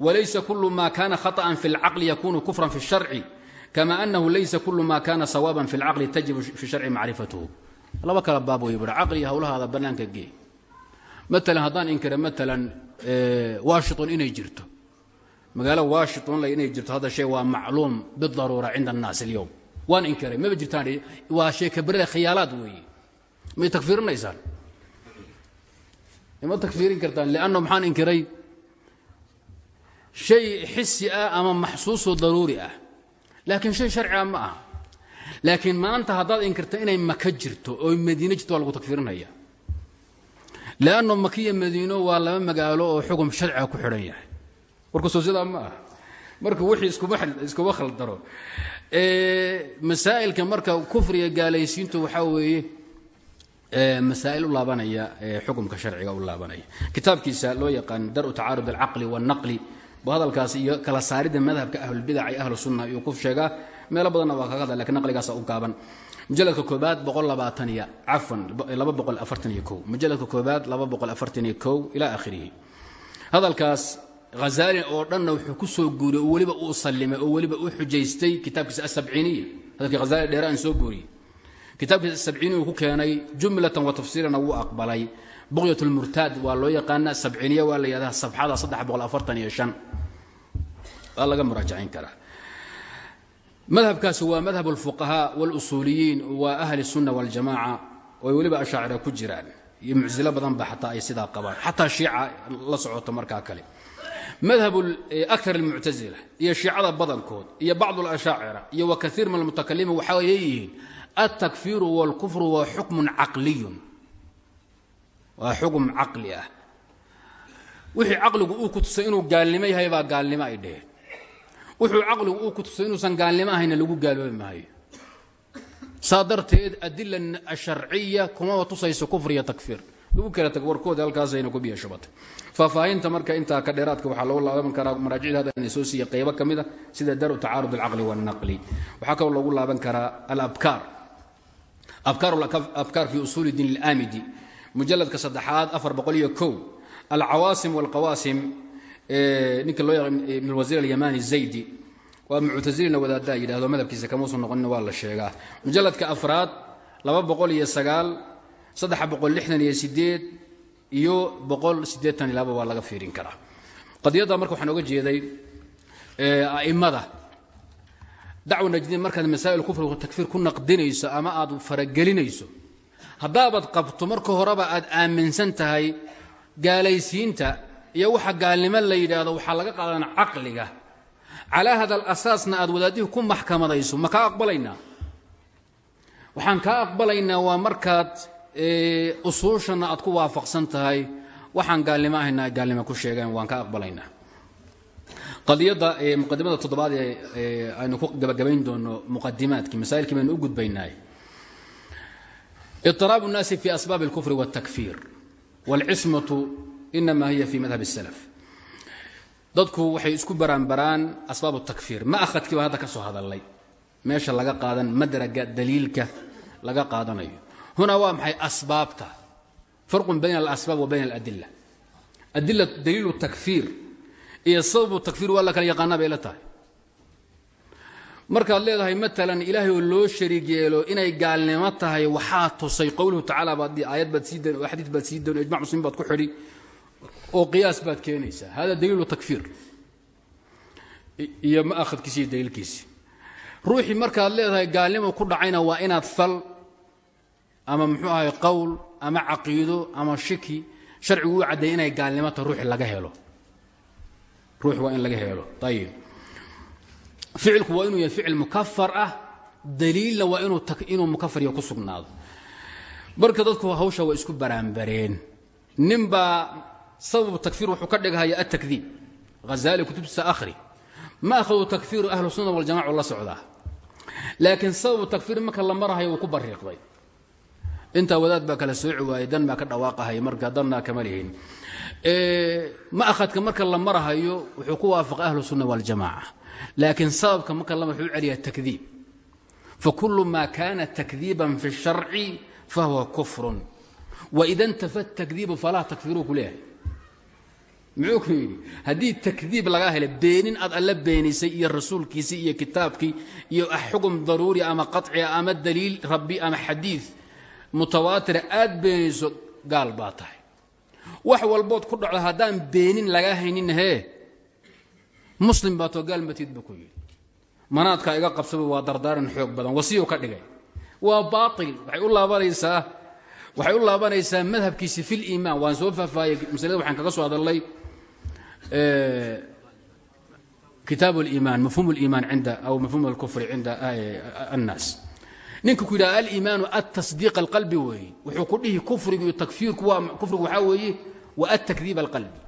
walaysa kulu ma kana khaطأa fi اlcaqli yakunu kufran fi الsharci kama anahu laysa kulu ma kana sawaaban fi اlcaqli tajibu fi sharci macrifatuhu laba kala baab wey bui caqliga hawlahaada bannaanka gee. Maalan haddaan inkira maalan washington inay jirto. Magaalo washington la inay jirto hadda shay waa macluum bidaruura cinda annaas alyowm waan inkiray maba jirtaan waa sheekabarada khiyaalaad weeye may takfiirinaysaan ma takfiirin kartaan? Lianno maxaan inkiray? Shay xisi ah ama maxsuusoo daruuri ah. Laakiin shay sharciga ma aha laakiin maanta haddaad inkirta inay maka jirto oo madiine jirto waa lagu takfiirinaya leanno makiya madiino waa laba magaalo oo xugum sharciga ku xidhan yahay. Warkusoo sidaa ma ah marka wixii iskuma khaldaro masaa'ilka marka kufriga gaalaysiintu waxaa weeye masaa'il u laabanaya xukumka sharciga u laabanaya. Kitaabkiisa loo yaqaan daru tacaarud alcaqli waannaqli bu hadalkaas iyo kala saaridda madhabka ahlulbidac iyo ahlu sunna iyuu ku sheegaa meelo badanna waa kaga hadla laakiin naqligaasa u gaaban. Mujaladka koobaad boqolabaataniyo cafan laba boqol afartaniyo kow. Mujaladka koobaad laba boqol afartaniyo kow ilaa aakhirihi. Hadalkaas hazaali oo dhanna wuxuu ku soo guuriyey oo weliba uu sallimay oo weliba u xujaystay kitaabkiisa asabciiniya hadalkii hazaali dheera aan soo guuriyey. Kitaabkiisa asabciiniya uu ku keenay jumlatan wa tafsiirana wuu aqbalay. Buqyat waa loo yaqaana sabciiniya waa la yidhahdaa safxada saddex boqol afartan iyo shan. Waa laga muraajacayn karaa madhabkaasi waa madhab اlfuqahaa wاlusuuliyiin waa ahli الsunna wاljamaca oy weliba ashaacira ku jiraan iyo mucsilo badan ba xataa ay sidaa qabaan xataa shiica la socoto markaa kale madhab akar اlmuctasila iyo shiicada badankood iyo bacd اlashaacira iyo wa kaiir min almutakalimiin waxaa leeyihiin altakfiiru wاlkufru waa xukmun caqliyun waa xukm caqli ah wixii caqligu uu ku tusay inuu gaalnimo yahay baa gaalnimo ay dheheen wuxuu caqligu uu ku tusay inuusan gaalnimo ahayna lagu gaaloobi maayo. Saa darteed adila asharciya kumaba tusayso kufr iyo takfiir. Lagu kala tag warkooda halkaasayna ku biyo shubatay. Faahfaahinta marka intaa ka dheeraadka waxaa loogu laaban karaa maraajicda hadda soo siiya qaybo ka ah sida daru tacaarud alcaqli waalnaqli waxaa kaloo loogu laaban karaa alabkaar. Abkaar fi usuuli diin اlamidi mujaladka saddexaad afar boqol iyo kow. Alcawaasim wاlqawaasim ninka loo yaqaan ibn اlwasiir alyamani zaydi. Waa muctasilina wadaaddaa yidhahdo madhabkiisa kamuusan noqonina waa la sheegaa. Mujaladka afraad laba boqol iyo sagaal saddex boqol lixdan iyo sideed iyo boqol siddeetan iyo laba waa laga fiirin karaa. Qadiyadda marka waxaan oga jeeday a'immada. Dacwa najdiin markaad masaa'il kufri takfiir ku naqdinayso ama aad faragelinayso haddaabaad qabto marka horeba aad aaminsan tahay gaalaysiinta iyo waxa gaalnimo la yidhaahdo waxaa laga qaadan caqliga calaa hada alasaasna aad wadaadihii ku maxkamadayso ma kaa aqbalaynaa waxaan kaa aqbalaynaa waa markaad usuushana aad ku waafaqsan tahay waxaan gaalnimo ahayna ay gaalnimo ku sheegeen waan ka aqbalaynaa qadiyadda muqadimada toddobaad ee aynu ku gabagabayn doono muqadimaadkii masaa'ilkii baynu u gudbaynaay iطiraabu الnaasi fi asbaab اlkufr wالtakfiir wاlcismatu inama hiya fi madhab اslf dadku waxay isku baraanbaraan asbaab اtakfiir ma ahadkii baa hadda ka soo hadalay meesha laga qaadan madraga daliilka laga qaadanayo hunaa waa maxay asbaabta farqun bayna alasbaab wa bayna aladila adila daliilu takfiir iyo sababu takfiir waa la kala yaqaanaa bay la tahay markaad leedahay maalan ilaahay oo loo shariig yeelo inay gaalnimo tahay waxaa tusay qowluhu tacaala baad ayad baad sii dayn oo xadiid baad sii dayn o ijmac muslimiin baad ku xidhi oo qiyaas baad keenaysaa. Hada daliilu takfiir. Iyo ma akhadkiisi iyo daliilkiisi. Ruuxii markaad leedahay gaalnimo ku dhacayna waa inaad fal ama muxuu ahay qowl ama caqiido ama shiki sharcigu u caddeey inay gaalnimo tahay ruuxi laga helo. Ruux waa in laga helo. Ayib ficilku waa inuu yahay ficil mukafar ah daliilna waa inuu inuu mukafariyo ku sugnaado. Marka dadku sabab takfir wuxuu ka dhigahaya atakdiib hazaali kutubtiisa akhri ma akhadu takfiru ahlu sunna waljamac la socdaa laakiin sababu takfir marka la marahayo wuu ku bariiqday intaa wadaad baa kala sooci waayey dan ka dhawaaqahay marka danna kama lihin. Ma'hadka marka la marahayo wuxuu ku waafaqa ahlu sunna waljamaaca laakiin sababka marka la mar wuxuu celiyaa takdiib. Fakulu maa kana takdiiban fi sharci fahuwa kufrun. Waida ntafa takdiibu falaa takfiruu ku leeyahay muxuu ku yidhi haddii takdiib lagaa helay beenin aad alla beenisay iyo rasuulkiisii iyo kitaabkii iyo xukm daruuri ama qaطciga ama daliil rabbi ama xadiid mutawaatira aad beenayso gaal baa tahay. Wax walbood ku dhacdo haddaan beenin lagaa haynin hee? Muslim baa too gaal matid buu ku yidhi. Iga qabsaba waa dardaaran xoog badan wasiyuu ka dhigay. Waa baail waxay u laabanaysaa waxay u laabanaysaa madhabkiisi fi liimaan waan soo faahfaahiyey maslada waxaan kaga soo hadalnay kitaab اliimaan mafhum اliimaan cinda aw mafhum اlkufri cinda annaas ninka ku yidhaha aliimaanu atasdiiq alqalbi weeye wuxuu ku dhihi kufrigu iyo takfiirku waa kufrigu waxaa weeye wa atakdiib alqalbi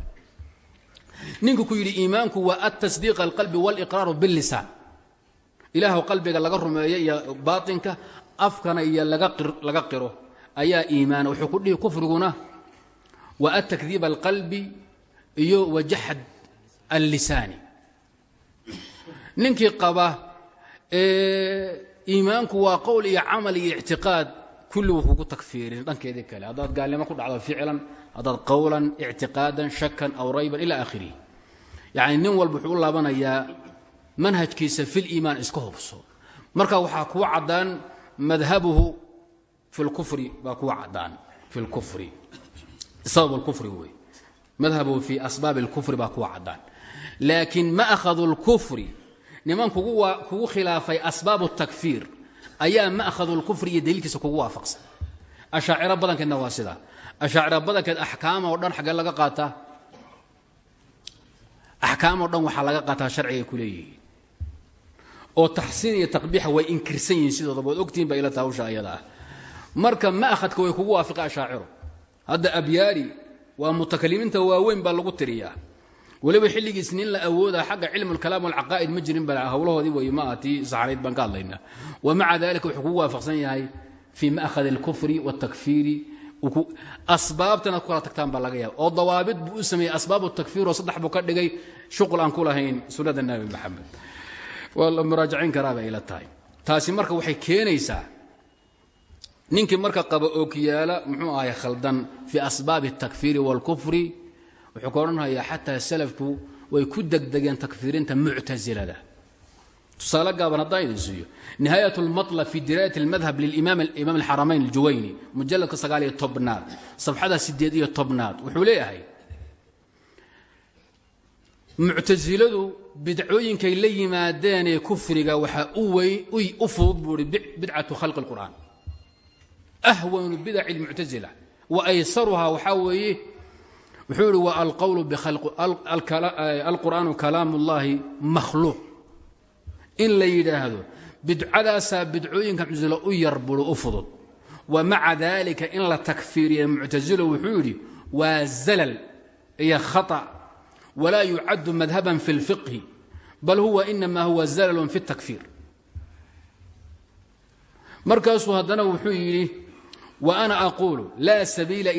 ninka ku yidhi iimaanku waa atasdiiq alqalbi wاliqraaru biاllisaan ilaahw qalbiga laga rumeeyo iyo baaطinka afkana iyo laga qiro ayaa iimaana wuxuu ku dhihi kufriguna wa atakdiib alqalbi iyo wajaxad allisaani. Ninkii qaba iimaanku waa qowl iyo camal iyo ictiqaad kulli wuu kugu takfiirin dhankeedii kale. Haddaad gaalnimo ku dhacdo ficlan haddaad qowlan ictiqaadan shakan aw rayban ila akhirihi yacni nin walba wuxuu u laabanayaa manhajkiisa filiimaan iska hubso. Marka waxaa kuu caddaan madhabuhu fi lkufri baa kuu caddaan fi lkufri sabab lkufri wey madhabuhu fi asbaabi اlkufri baa kuu caddaan laakiin ma'khadu اlkufri niman kugu khilaafay asbaab الtakfiir ayaa ma'khadu اlkufri iyo daliilkiisa kugu waafaqsan ashaaciro badankeedna waa sidaa ashaaciro badankeed axkaama oo dhan xaggee laga qaataa axkaam oo dhan waxaa laga qaataa sharciga ku leeyihiin oo taxsiin iyo taqbiixa way inkirsan yihiin sidoodaba waad ogtihin baa ila taha hawsha ayada ah marka ma'khadka way kugu waafiqa ashaaciro hadda abyaari waa mutakalimiinta waaweyn baa lagu tiriyaa. Weliba xilligiis nin la awooda xagga cilmu lkalaam walcaqaa'id ma jirin ba hawlahoodii wey ma ah tii saxrayd baan ka hadlaynaa. Wa maca dalika wuxuu kugu waafaqsan yahay fii ma'khadi alkufri wاtakfiiri asbaabtanaad ku kala tagtaan baa laga yaaba oo dawaabid buu u sameeyey asbaab takfiir oo saddex buu ka dhigay shuqul aan ku lahayn sunnada nabi maxamed. Waa la muraajacayn karaa bay ila tahay. Taasi marka waxay keenaysaa ninkii marka qaba ookiyaala muxuu ahay khaldan fii asbaabi اtakfiiri wاlkufri wuxuu ka odhanhayaa xataa salafku way ku degdegeen takfiirinta muctasilada tusaale gaaban haddaan idin siiyo nihaayat اlmaطlb fi diraayat اlmadhab lilimaam اlxaramayn اljuwayni mujaladka sagaaliyo tobnaad safxada sideed iyo tobnaad wuxuu leeyahay muctasiladu bidcooyinkay la yimaadeenee kufriga waxaa u fudud buu ihi bidcatu khalqi اlqur'an ahwanu bidaci اlmuctasila wa aysaruhaa waxaa weeye wuxuu ihi wa alqowlu alqur'aanu kalaam اllahi makhluuq in la yidhaahdo bidcadaasaa bidcooyinka muctasilo u yar buro u fudud wa maca dalika in la takfiiriya muctasilo wuxuu yidhi waa zalal iyo khata walaa yucaddu madhaban fi اlfiqhi bal huwa inama huwa zalalun fi اtakfiir markaasuu haddana wuxuu yidhi wa ana aquulu laa sabiila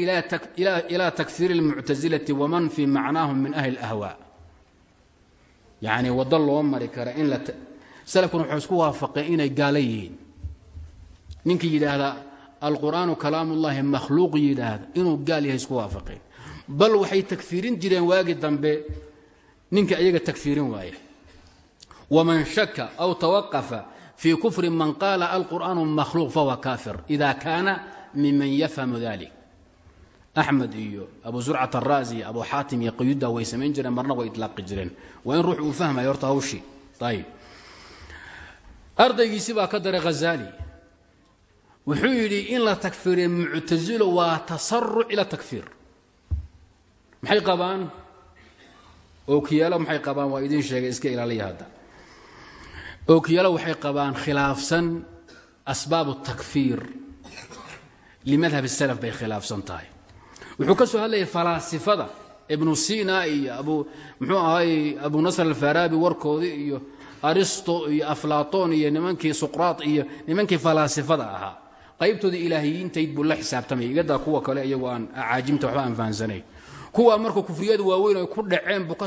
ila takfiiri اlmuctasilati waman fii macnaahum min ahli اlahwaa yacni waddo loo mari kara in salafkuna waxay isku waafaqeen inay gaala yihiin. Ninkii yidhaahda alqur'aanu kalaam ullahi makhluuq yidhaahda inuu gaal yahay isku waafaqeen bal waxay takfiirin jireen waagi dambe ninka iyaga takfiirin waaya waman shaka aw tawaqafa fii kufri man qaala alqur'aanu makhluuq fahuwa kaafir. Ida kaana miman yafhamu dalik axmed iyo abu zurcat araasi iyo abu xaatim iyo qayuda way samayn jireen marna way itlaaqi jireen. Waa in ruux uu fahmayo horta hawshii. Ayib ardaygiisi baa ka daray hazaali wuxuu yidhi in la takfiiriya muctasilo waa tasaruc ila takfiir. Maxay qabaan? Ookiyaalo maxay qabaan? Waa idiin sheegay iska ilaaliya hadda. Ookiyaalo waxay qabaan khilaafsan asbaab takfiir limadhab salaf bay khilaafsan tahay wuxuu ka soo hadlayay falaasifada ibnu sina iyo abu muxuu ahay abu nasr alfaraabi warkoodii iyo aristo iyo aflaton iyo nimankii suqraat iyo nimankii falaasifada ahaa qaybtoodii ilaahiyiintayd buu la xisaabtamay igadaa kuwa kale iyagu aan caajimta waxba aan fahansanayn kuwa marka kufriyada waaweyn ay ku dhaceen buu ka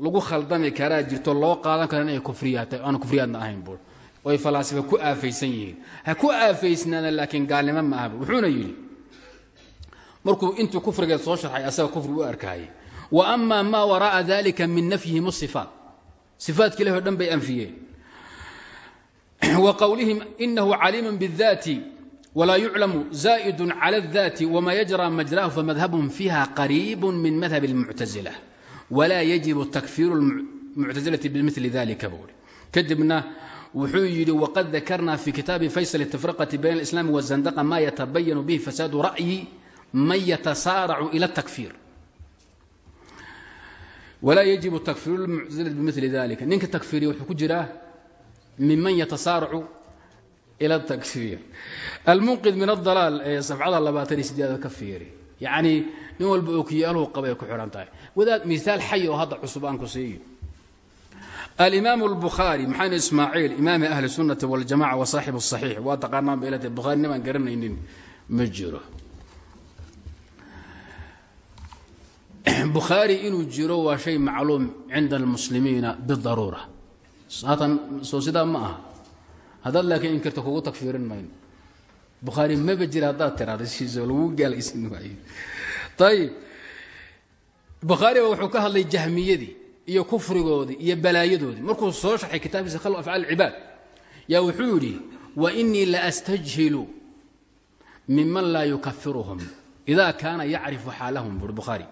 lagu khaldami karaa jirto loo qaadan kara inay kufriyaad aan kufriyaadna ahayn buu oy falaasifa ku aafaysan yihiin ha ku aafaysnaada laakiin gaalnimo ma ahaba wuxuuna yidhi markuu intuu kufrigeed soo sharxay asaga kufri u arkaayay wa ama maa waraa'a dalika min nafyihim asifaat sifaatka ilahi o dhan bay anfiyeen wa qowlihim inahu caliimun biاdaati wlaa yuclamu zaa'id cala اdaati wma yajra majrahu famadhabhum fiiha qariib min madhab اlmuctazila walaa yajibu takfiiru muctasilati bimili dalika buui kadibna wuxuu yidhi waqad dakarna fi kitaabi faysal tifraqati bayn alislaami wazandaqa maa yatabayanu bihi fasaadu ra'yi man yatasaaracu ila takfiir. Walaa yajibu takfiiru lmuctasilati bimili dalika ninka takfiiriya wuxuu ku jiraa minman yatasaaracu ila takfiir. Almunqid min adalaal ee safcada labaatan iyo sideedaad ka fiiri. Yacnii nin walba oo kiyaaluhu qaba ay ku xidhan tahay wadaad miaal xay oo hadda cusub aan ku siiyo alimaam اlbukhaari maxamed ismaaciil imaami ahli sunnati waljamaca wa saaxib الصaxiix waa taqaanaan bailata bukhaari nimaan garanaynin ma jiro bukhaari inuu jiro waa shay macluum cinda almuslimiina bidaruura haatan soo sidaa ma aha haddaad laakiin inkirta kugu tagfiirin mayno bukhaari maba jira haddaad tiraada siiso lagu gaalaysin maayo ayib bukhaariba wuxuu ka hadlay jahmiyadii iyo kufrigoodii iyo balaayadoodii markuu soo sharxay kitaabkiisa khalq afcaal cibaad yaa wuxuu yidhi wa inii la astajhilu miman laa yukafiruhum ida kaana yacrifu xaalahum buuri bukhaari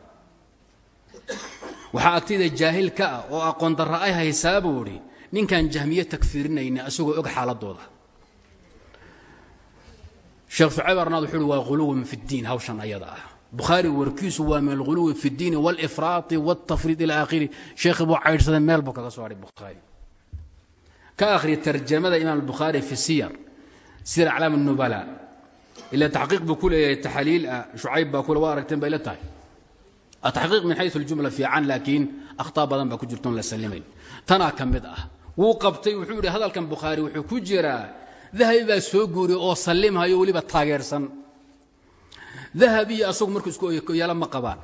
waxaa agtayda jaahil ka ah oo aqoon darra ay haysaa buu idhi ninkaan jahmiye takfiirinayna asagoo og xaaladooda. Sheekh shucayb arnaad wuxuu uhi waa huluwun fi ddiin hawshan ayada ah bukhaari warkiisu waa min alghuluwi fi ddiini wاlifraati wاltafriid ila aakhiri sheekhi buu caydhsaday meel buu kaga soo hadhay bukhaari ka akhri tarjamada imaam albukhaari fi siyar siyar aclaam الnubala ila taxqiiq buu ku leeyahay taxaliil ah shucayb baa kule waa aragteen bay la tahay ataxqiiq min xayu اljumla fiican laakiin akhطaa badan baa ku jirtoon la sallimayn tanaa ka mid ah wuu qabtay wuxuu yidhi hadalkan bukhaari wuxuu ku jiraa dahabi baa soo guuriyey oo sallimhayo weliba taageersan dahabiyo asagu markuu isku oyaala ma qabaan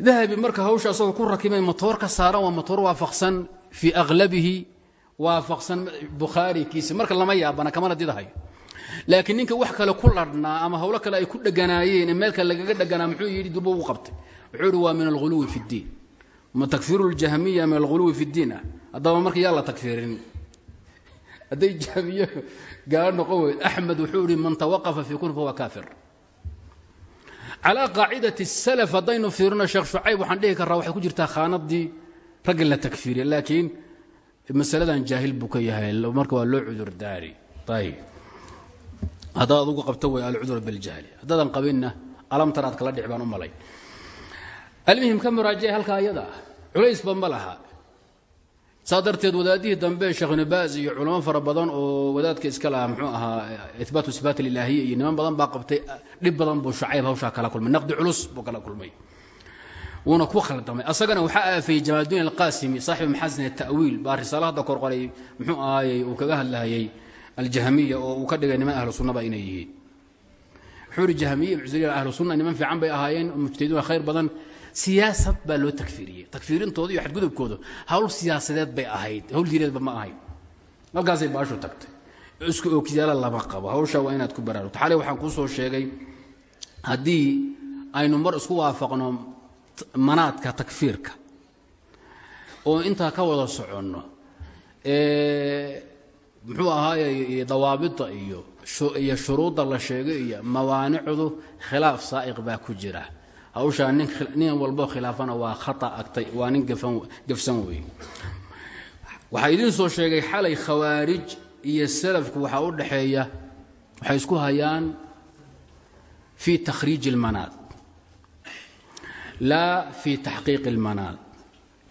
dahabi marka hawsha asagoo ku rakibay motoor ka saaran waa motoor waafaqsan fii aglabihi waafaqsan bukhaari kiisa marka lama yaabana kamana didahayo laakiin ninka wax kale ku ladhnaa ama hawlo kale ay ku dheganaayeen ee meel kale lagaga dheganaa muxuu yidhi dubu u qabtay wuxuu yidhi waa min alghuluwi fi اddiin ma takfiiru اljahmiya min alghuluwi fi اddiin ah haddaba marka yaa la takfiirin hadday jahmiye gaalo noqon weyd axmed wuxuu yidhi man tawaqafa fii kun fahuwa kaafir. Calaa qaacidati salaf haddaynu fiirino sheekh shucayb waxaan dhihi karraa waxay ku jirtaa khaanadii raggi la takfiiriya laakiin masaladan jaahil buu ka yahay marka waa loo cudur daari ayb haddaad adugu qabto way alcudur biاljahli haddaadan qabinna alamtar aad kala dhic baan u malay almuhim ka muraajaca halkaa ayada. Ah culaysba ma laha saa wadaadihii dambe sheekh nibaas iyo culamo fara badan oo wadaadka iska lahaa muxuu ahaa ibaatu sifaat ilaahiya iyo niman badan baa qabtay dhib badan buu shacayb hawshaa kala kulmay naqdi culus buu kala kulmay. Wuuna ku khaldamay. Asagana waxaa aafayey jamaaludiin alqaasimi saaxibu maxasin atawiil baa risaalo hadda kor qoray muxuu ahaayey uu kaga hadlahayey aljahmiya oo uu ka dhigay niman ahlu sunnaba inay yihiin. Wuxuu ihi jahmiya muctazila ahlu sunna niman fiican bay ahaayeen mujtahidiin khayr badan siyaasad baa loo takfiiriyey. Takfiirintooda iyo xadgudubkooda hawl siyaasadeed bay ahayd hawl diineedba ma ahayd halkaasay baashu tagtay. Isku oogyaala lama qabo. Hawshaa waa inaad ku baraarugto xalay waxaan kuu soo sheegay haddii aynu mar isku waafaqno manaadka takfiirka oo intaa ka wada soconno muxuu ahaaye dawaabida iyo iyo shuruudda la sheegay iyo mawaanicdu khilaaf saa'iq baa ku jira hawshaa nin walboo khilaafana waa khata agtay waa nin gafsan weeye waxaa idiin soo sheegay xalay khawaarij iyo salafku waxaa u dhaxeeya waxay isku hayaan fii takhriiji اlmanaad laa fii taxqiiqi اlmanaad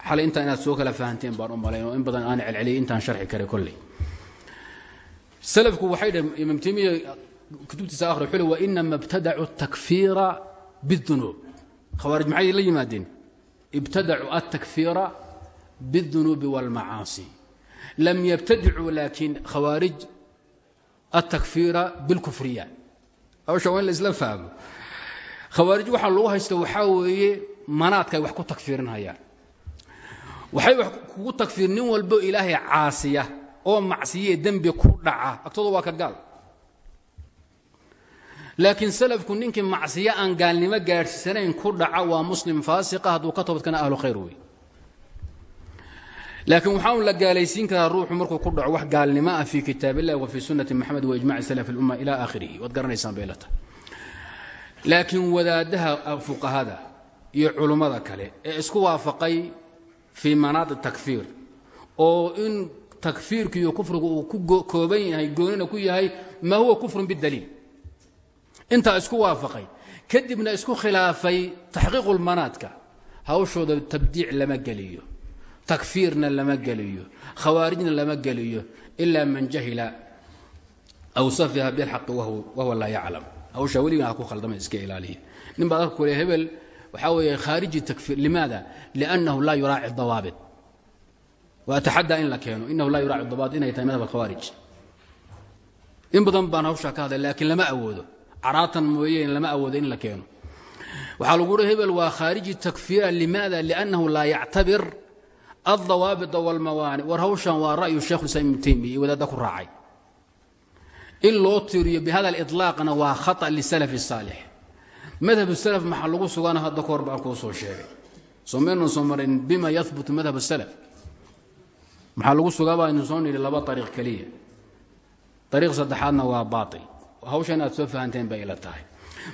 xalay intaa inaad soo kala fahanteen baan u malayn oo in badan aan celceliyay intaan sharxi karay kolley salafku waxay dhaheen imaam taymiya kutubtiisa akhri wuxuu le wa inama ibtadacu الtakfiira bالdunuub khawaarij maxay la yimaadeen ibtadacuu altakfiira biاldunuubi wاlmacaasi lam yabtadicuu laakiin khawaarij altakfiira biاlkufriya hawsha waa in la isla fahmo khawaarij waxaa lagu haysta waxaa weeye manaadka ay wax ku takfiirinhayaan waxay wax kugu takfiir nin walbo ilaahay caasiya oo macsiye dembi ku dhaca agtooda waa ka gaal laakiin salafku ninkii macsiyo aan gaalnimo gaadhsiisanayn ku dhaca waa muslim faasiqa hadduu ka toobadkana ahlu khayr wey laakiin waxaa un la gaalaysiin karaa ruuxu markuu ku dhaco wax gaalnimo ah fii kitaab wa fii sunnati moxamed wa ijmaci salaf اlumma ila aakhirihi. Waad garanaysaan bay la tahay. Laakiin wadaadaha fuqahada iyo culummada kale ee isku waafaqay fii manaadi takfiir oo in takfiirku iyo kufrigu uu ku kooban yahay goonina ku yahay maa huwa kufrun bidaliil intaa isku waafaqay. Kadibna isku khilaafay taxqiiqu lmanaadka hawshooda tabdiic lama geliyo takfiirna lama geliyo khawaarijna lama geliyo ilaa man jahila aw safiha bilxaqi wahuwa laa yaclam. Hawshaa weligan ha ku khaldama iska ilaaliya. Nin baad arka kule hebel waxaa weeye khaariji takfiir limaada? Liannahu laa yuraaci dawaabit. Waataxaddaa in la keeno inahu laa yuraaci dawaabit inay tahay madhab alkhawaarij in badan baan hawshaa ka hadlay laakiin lama awoodo caraatan mooyeen lama awoodo in la keeno. Waxaa lagu uhi hebel waa khaariji takfiira limaada liannahu laa yactabir addawaabita walmawaanic war hawshan waa ra'yu sheikhulislaam ibnu taymiya iyo ku raacay. In loo tiiriyo bihada aliطlaaqna waa khata lisalafi saalix. Madhab salaf maxaa lagu sugaana? Hadda kahor baan kuu soo sheegay. Somaynan soo bima yahbutu madhab salaf? Maxaa lagu sugaa baa soo nidhi laba ariiq keliya. Ariiq saddexaadna waa baail hawsha inaad soo fahanteen bay ila tahay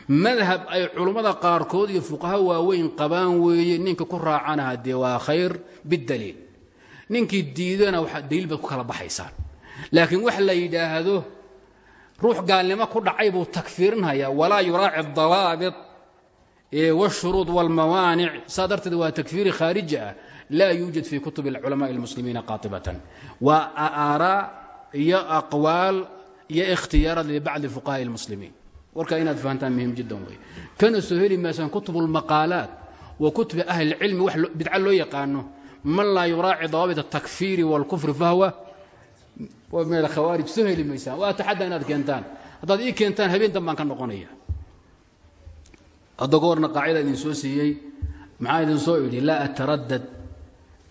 madhab ay culummada qaarkood iyo fuqaha waaweyn qabaan weeye ninka ku raacana haddee waa khayr bidaliil ninkii diidana waa daliil baad ku kala baxaysaan laakiin wax la yidhaahdo ruux gaalnimo ku dhacay buu takfiirinhayaa walaa yuraaci dawaabit wاshuruud wاlmawaanic saa darteed waa takfiiri khaariji ah laa yuujad fii kutubi culamaءi اlmuslimiina qaatibatan waa aaraa iyo aqwaal iyo ikhtiyaaraad libacdi fuqahaءi اlmuslimiin warkaa inaad fahantaan muhim jiddan wey kana soo heli maysaan kutub اlmaqaalaat wa kutubi ahli اlcilmi wax bidca loo yaqaano man laa yuraaci dawaabit الtakfiiri wاlkufri fahwa min alkhawaarij soo heli maysaan waa taxadda inaad keentaan haddaad ii keentaan habeen dan baan ka noqonaya hadda goorna qaacida idin soo siiyey maxaa idin soo idhi laa ataradad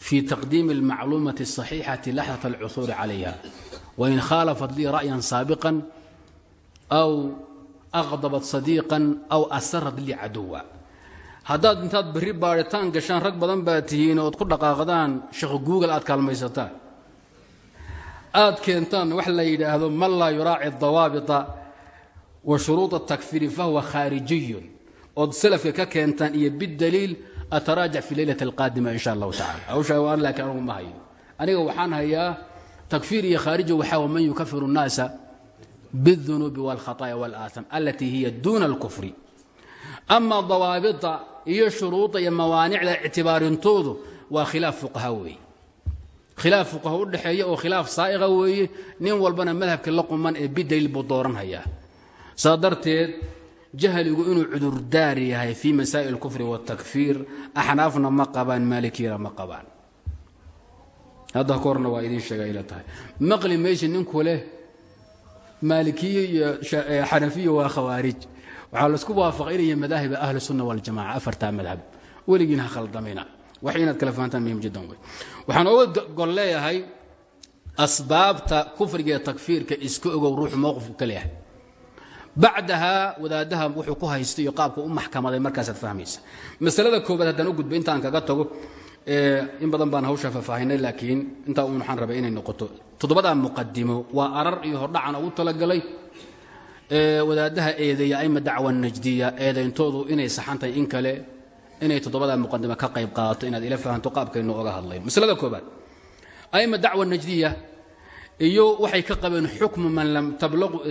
fii taqdiimi اlmacluumati الصaxiixati laxdat اlcuhuuri calayha wain khaalafat lii ra'yan saabiqan أو aqdabat sadiiqan aw asarat lii cadowa haddaad intaad berri baadhitaan gashaan rag badan baa tihiin ood ku dhaqaaqdaan sheekh guugal aad kaalmaysataan aad keentaan wax la yidhaahdo man laa yuraaci dawaabita wa shuruuda takfiri fahuwa khaarijiyun ood salafka ka keentaan iyo bidaliil ataraajac fi leylati alqaadima in sha allahu tacala hawshaa aan laakiin anugu ma hayo aniga takfiir iyo khaariji waxaa wa man yukafiru الnaasa bالdunuubi wاlkhaطاaya wاlaaثam alatii hiya duuna اlkufri ama dawaabita iyo shuruuda iyo mawaanicda ictibaarintoodu waa khilaaf fuqaha weeye khilaaf fuqaha u dhexeeya oo khilaaf saa'iqa weeye nin walbana madhabka la quman ee bidaliil buu dooranhayaa saa darteed jahligu inuu cudurdaar yahay fii masaa'il اlkufri wاtakfiir axnaafna ma qabaan maalikiyana ma qabaan hadda ka horna waa idiin sheega ila tahay. Maqli maysi ninku leh maalikiye iyo xanafiya waa khawaarij. Waxaa la isku waafaqay inay madaahiba ahli sunna waljamaca afartaa madhab. Weligiin ha khaldamina wax inaad kala fahantaan muhiim jiddan wey waxaan oga gol leeyahay asbaabta kufriga takfiirka iska ogow ruuxu mowqifku ka leeyahay. Bacdaha wadaadaha wuxuu ku haysto iyo qaabka u maxkamaday markaasaad fahmaysa. Masalada koobaad haddaan u gudbay intaan kaga tago in badan baan hawshaa faahfaahinay laakiin intaa uun waxaan rabay inay noqoto. Toddobadaa muqadimo waa arar iyo hordhacan ugu talagalay. Wadaadaha eedeeya aima dacwa najdiya eedayntoodu inay saxan tahay in kale inay toddobadaa muqadimo ka qayb qaadato inaad ila fahanto qaabkaynu oga hadlayn. Masalada koobaad aima dacwa najdiya iyo waxay ka qabeen xukmu man lam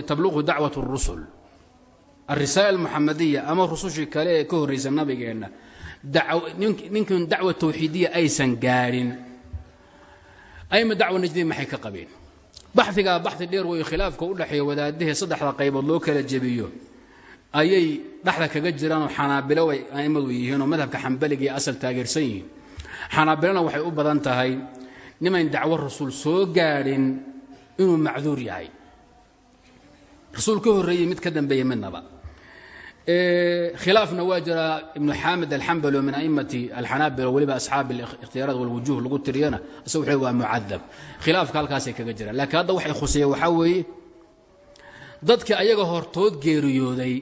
tabluqu dacwat اrusul alrisaala almuxamadiya ama rusushii kale ee ka horraysa nabigeenna ninkan dacwa tawxiidiya aysan gaadhin aima dacwa najdiya maxay ka qabeen? Baxigaa baxi dheer way khilaafka u dhexeeya wadaadahee saddexda qaybood loo kala jebiyo ayay dhexda kaga jiraanoo xanaabilo way a'immadu yihiinoo madhabka xambaliga iyo asal taageersan yihiin. Xanaabilona waxay u badan tahay niman dacwo rasuul soo gaadhin inuu macduur yahay. Rasuul ka horreeyey mid ka dambeeya midnaba khilaafna waa jiraa ibnu xaamid alxambali oo min aimati alxanaabila weliba asxaabi اlikhtiyaaraat walwujuh lagu tiriyana isagu waa mucadab. Khilaafka halkaasay kaga jiraan laakiin hadda waxay khuseeya waxaa weeye dadka ayaga hortood geeriyooday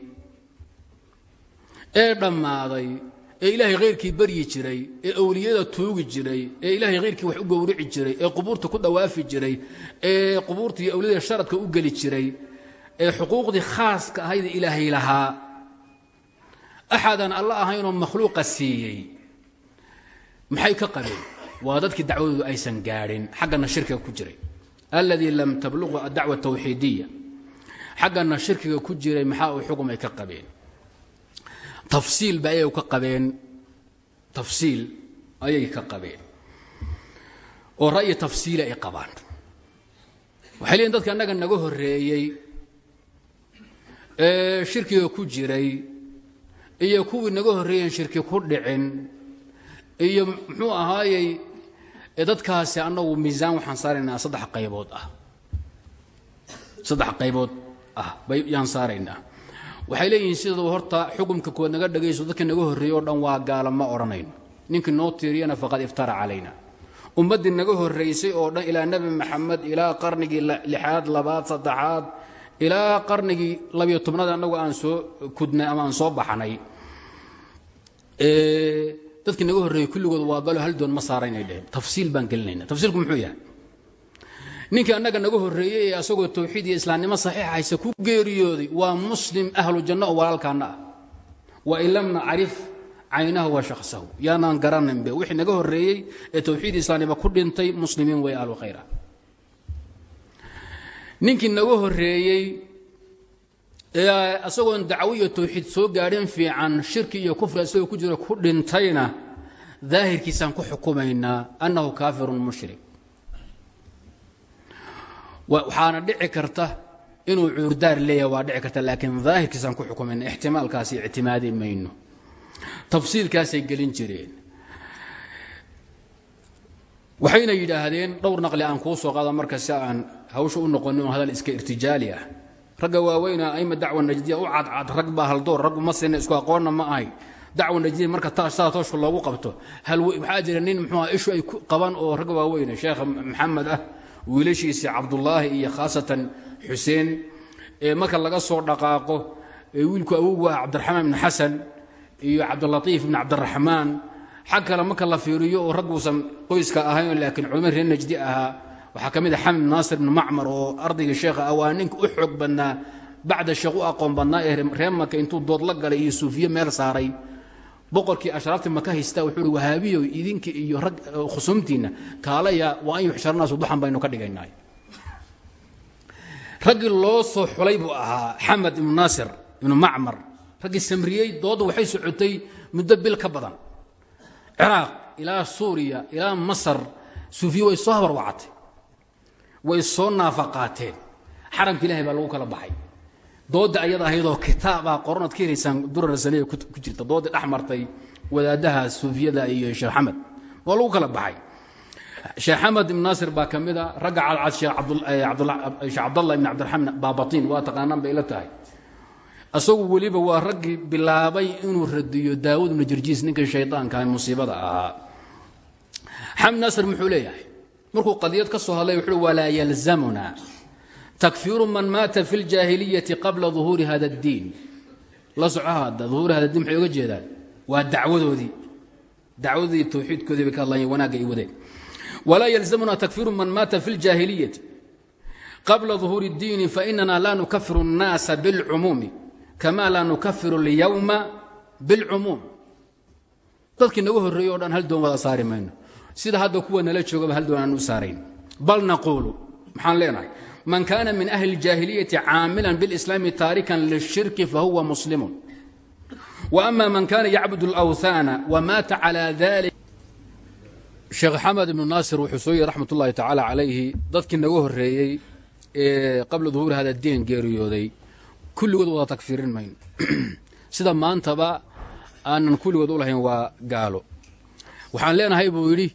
ee dhammaaday ee ilaahay khayrkii baryi jiray ee awliyada tuugi jiray ee ilaahay khayrkii wax u gowrici jiray ee qubuurta ku dhawaafi jiray ee qubuurta iyo awliyada sharadka u geli jiray ee xuquuqdii khaaska ahayd ilaahay lahaa axadaan alla ahaynoo makhluuqa siiyey maxay ka qabeen waa dadkii dacwadoodu aysan gaadhin xaggana shirkiga ku jiray alladii lam tabluqu adacwa tawxiidiya xaggana shirkiga ku jiray maxaa uu xugum ay ka qabeen tafsiil ba ayay ka qabeen tafsiil ayay ka qabeen oo ra'yi tafsiili ay qabaan waxay leeyiin dadka annaga naga horreeyey ee shirkiga ku jiray iyo kuwii naga horreeyen shirki ku dhicin iyo muxuu ahaayey dadkaasi annagu miisaan waxaan saaraynaa saddex qaybood ah. Saddex qaybood ah bay yaan saaraynaa waxay leeyihiin sidau horta xukumka kuwaad naga dhagayso dadka naga horreeyey oo dhan waa gaala ma odhanayno ninkii noo tiiriyana faqad iftara calayna. Ummaddii naga horraysay oo dhan ilaa nebi maxamed ilaa qarnigii lixaad labaad saddexaad ilaa qarnigii labiyo tobnaad annagu aan soo kudnay ama aan soo baxnay dadkii naga horreeyey kulligood waa galo hal doon ma saaraynay dheheen tafsiil baan gelinayna tafsiilku muxuu yahay? Ninkii annaga naga horreeyey ee asagoo tawxiid iyo islaamnimo saxiixa ku geeriyooday waa muslim ahlu janno oo walaalkaanna ah. Wa in lam nacrif caynahu wa shaksahu yaanaan garaninbe wixii naga horreeyey ee tawxiid islaamnimo ku dhintay muslimiin way ahlu khayra ninkii naga horreeyey ee asagoon dacwo iyo tawxiid soo gaadhin fiican shirki iyo kufri isagoo ku jira ku dhintayna daahirkiisaan ku xukumaynaa annahu kaafirun mushrik. Waxaana dhici karta inuu cuurdaar leeyahay waa dhici karta laakiin daahirkiisaan ku xukumayna ixtimaalkaasi ictimaadi mayno. Tafsiilkaasay gelin jireen. Waxayna yidhaahdeen dhowr naqli aan kuu soo qaada marka si aan hawsha u noqonin oo hadal iska irtijaali ah. Ragga waaweyna aima dacwa najdiya u cadcad rag baa haldoor raggu ma sina isku aqoonna ma ahay. Dacwa najdiya marka saa tooshka loogu qabto. Hal waxaa jira nin muxuuha ishu ay qaban oo ragga waaweyne sheekh maxamed ah wiilashiisii cabdullaahi iyo khaasatan xuseen ee marka laga soo dhaqaaqo wiilku awowgu ah cabdiraxmaan ibn xasan iyo cabdilatiif ibn cabdiraxmaan xag kale marka la fiiriyo oo ragguusan qoyska ahayn laakiin culimo reer najdi ahaa waxaa ka mid a xamid naasir ibn macmar oo ardayga sheekha ah ninka u xoog badnaa bacda sheekh aqoon badnaa ee reer intuu dood la galay iyo suufiye meel saaray. Boqorkii ashraaftii maka haysta wuxuu wahaabiyo idinka iyo rag khusumtiinna kaalaya waa an yuxsharnaasu duxan baynu ka dhigaynaa raggii loo soo xulay buu ahaa xamed ibnu naasir ibnu macmar raggii samriyey doodda waxay socotay muddo bil ka badan. Ciraaq ilaa suuriya ilaa masar suufiye way soo habarwacatay way soo naafaqaateen. Xaramka ilahay baa lagu kala baxay. Doodda ayada ahaydoo kitaabaa qoranaad ka helaysaan durarsanaya ku jirta doodda dhex martay wadaadaha suufiyada iyo sheekh xamed waa lagu kala baxay. Sheekh xamed ibn naasir baa ka mid a ragga cadcad sheekh cabdallah ibn cabdiraxmaan baabatiin waa taqaanaan bay la tahay. Asagu weliba waa raggii bilaabay inuu radiyo daawud ibnu jirjiis ninkii shaydaanka musiibada ahaa. Xamed naasir muxuu leeyahay markuu qadiyad ka soo hadlay wuxuui walaa yalzamuna takfiru man maata fi ljaahiliyati qabla uhuuri hada اddiin la soco hadda uhuuri hada din maxay oga jeedaan waa dacwadoodii dacwadoodii tawxiidkoodii bay ka hadlayeen wanaagga ay wadeen walaa yalzamuna takfiru man maata fi ljaahiliyati qabla ظuhuuri اddiini fainana la nukafiru الnaasa biاlcumuumi kama laa nukafiru اlyowma biاlcumuum dadkii naga horreeyey o dhan hal doon wada saari mayno sida hadda kuwa nala joogaba hal doon aan u saarayn bal naquulu maxaan leenahay man kaana min ahli اljaahiliyati caamilan biاlislaami taarikan lلshirki fahuwa muslimun وأma man kana yacbud اlأwhaana wmaata calى dalik sheekh xamed ibnu naasir wuxuu soo yihi raxmat ullahi tacaala calayhi dadkii naga horreeyey ee qabla duhuuri hada diin geeriyooday kulligood wada takfiirin mayno sida maantaba aanan kulligood u lahayn waa gaalo waxaan leenahay buu yidhi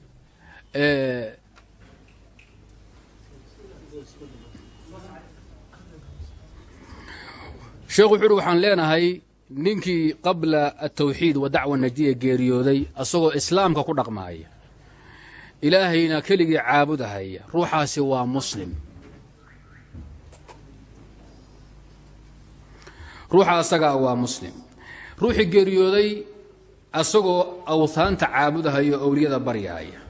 sheekhu wuxu uhi waxaan leenahay ninkii qabla atawxiid wa dacwa najdiya geeriyooday asagoo islaamka ku dhaqmaaya. Ilaahayna keligii caabudahaya. Ruuxaasi waa muslim. Ruuxa asagaa waa muslim. Ruuxii geeriyooday asagoo awhaanta caabudahaya o owliyada baryahaya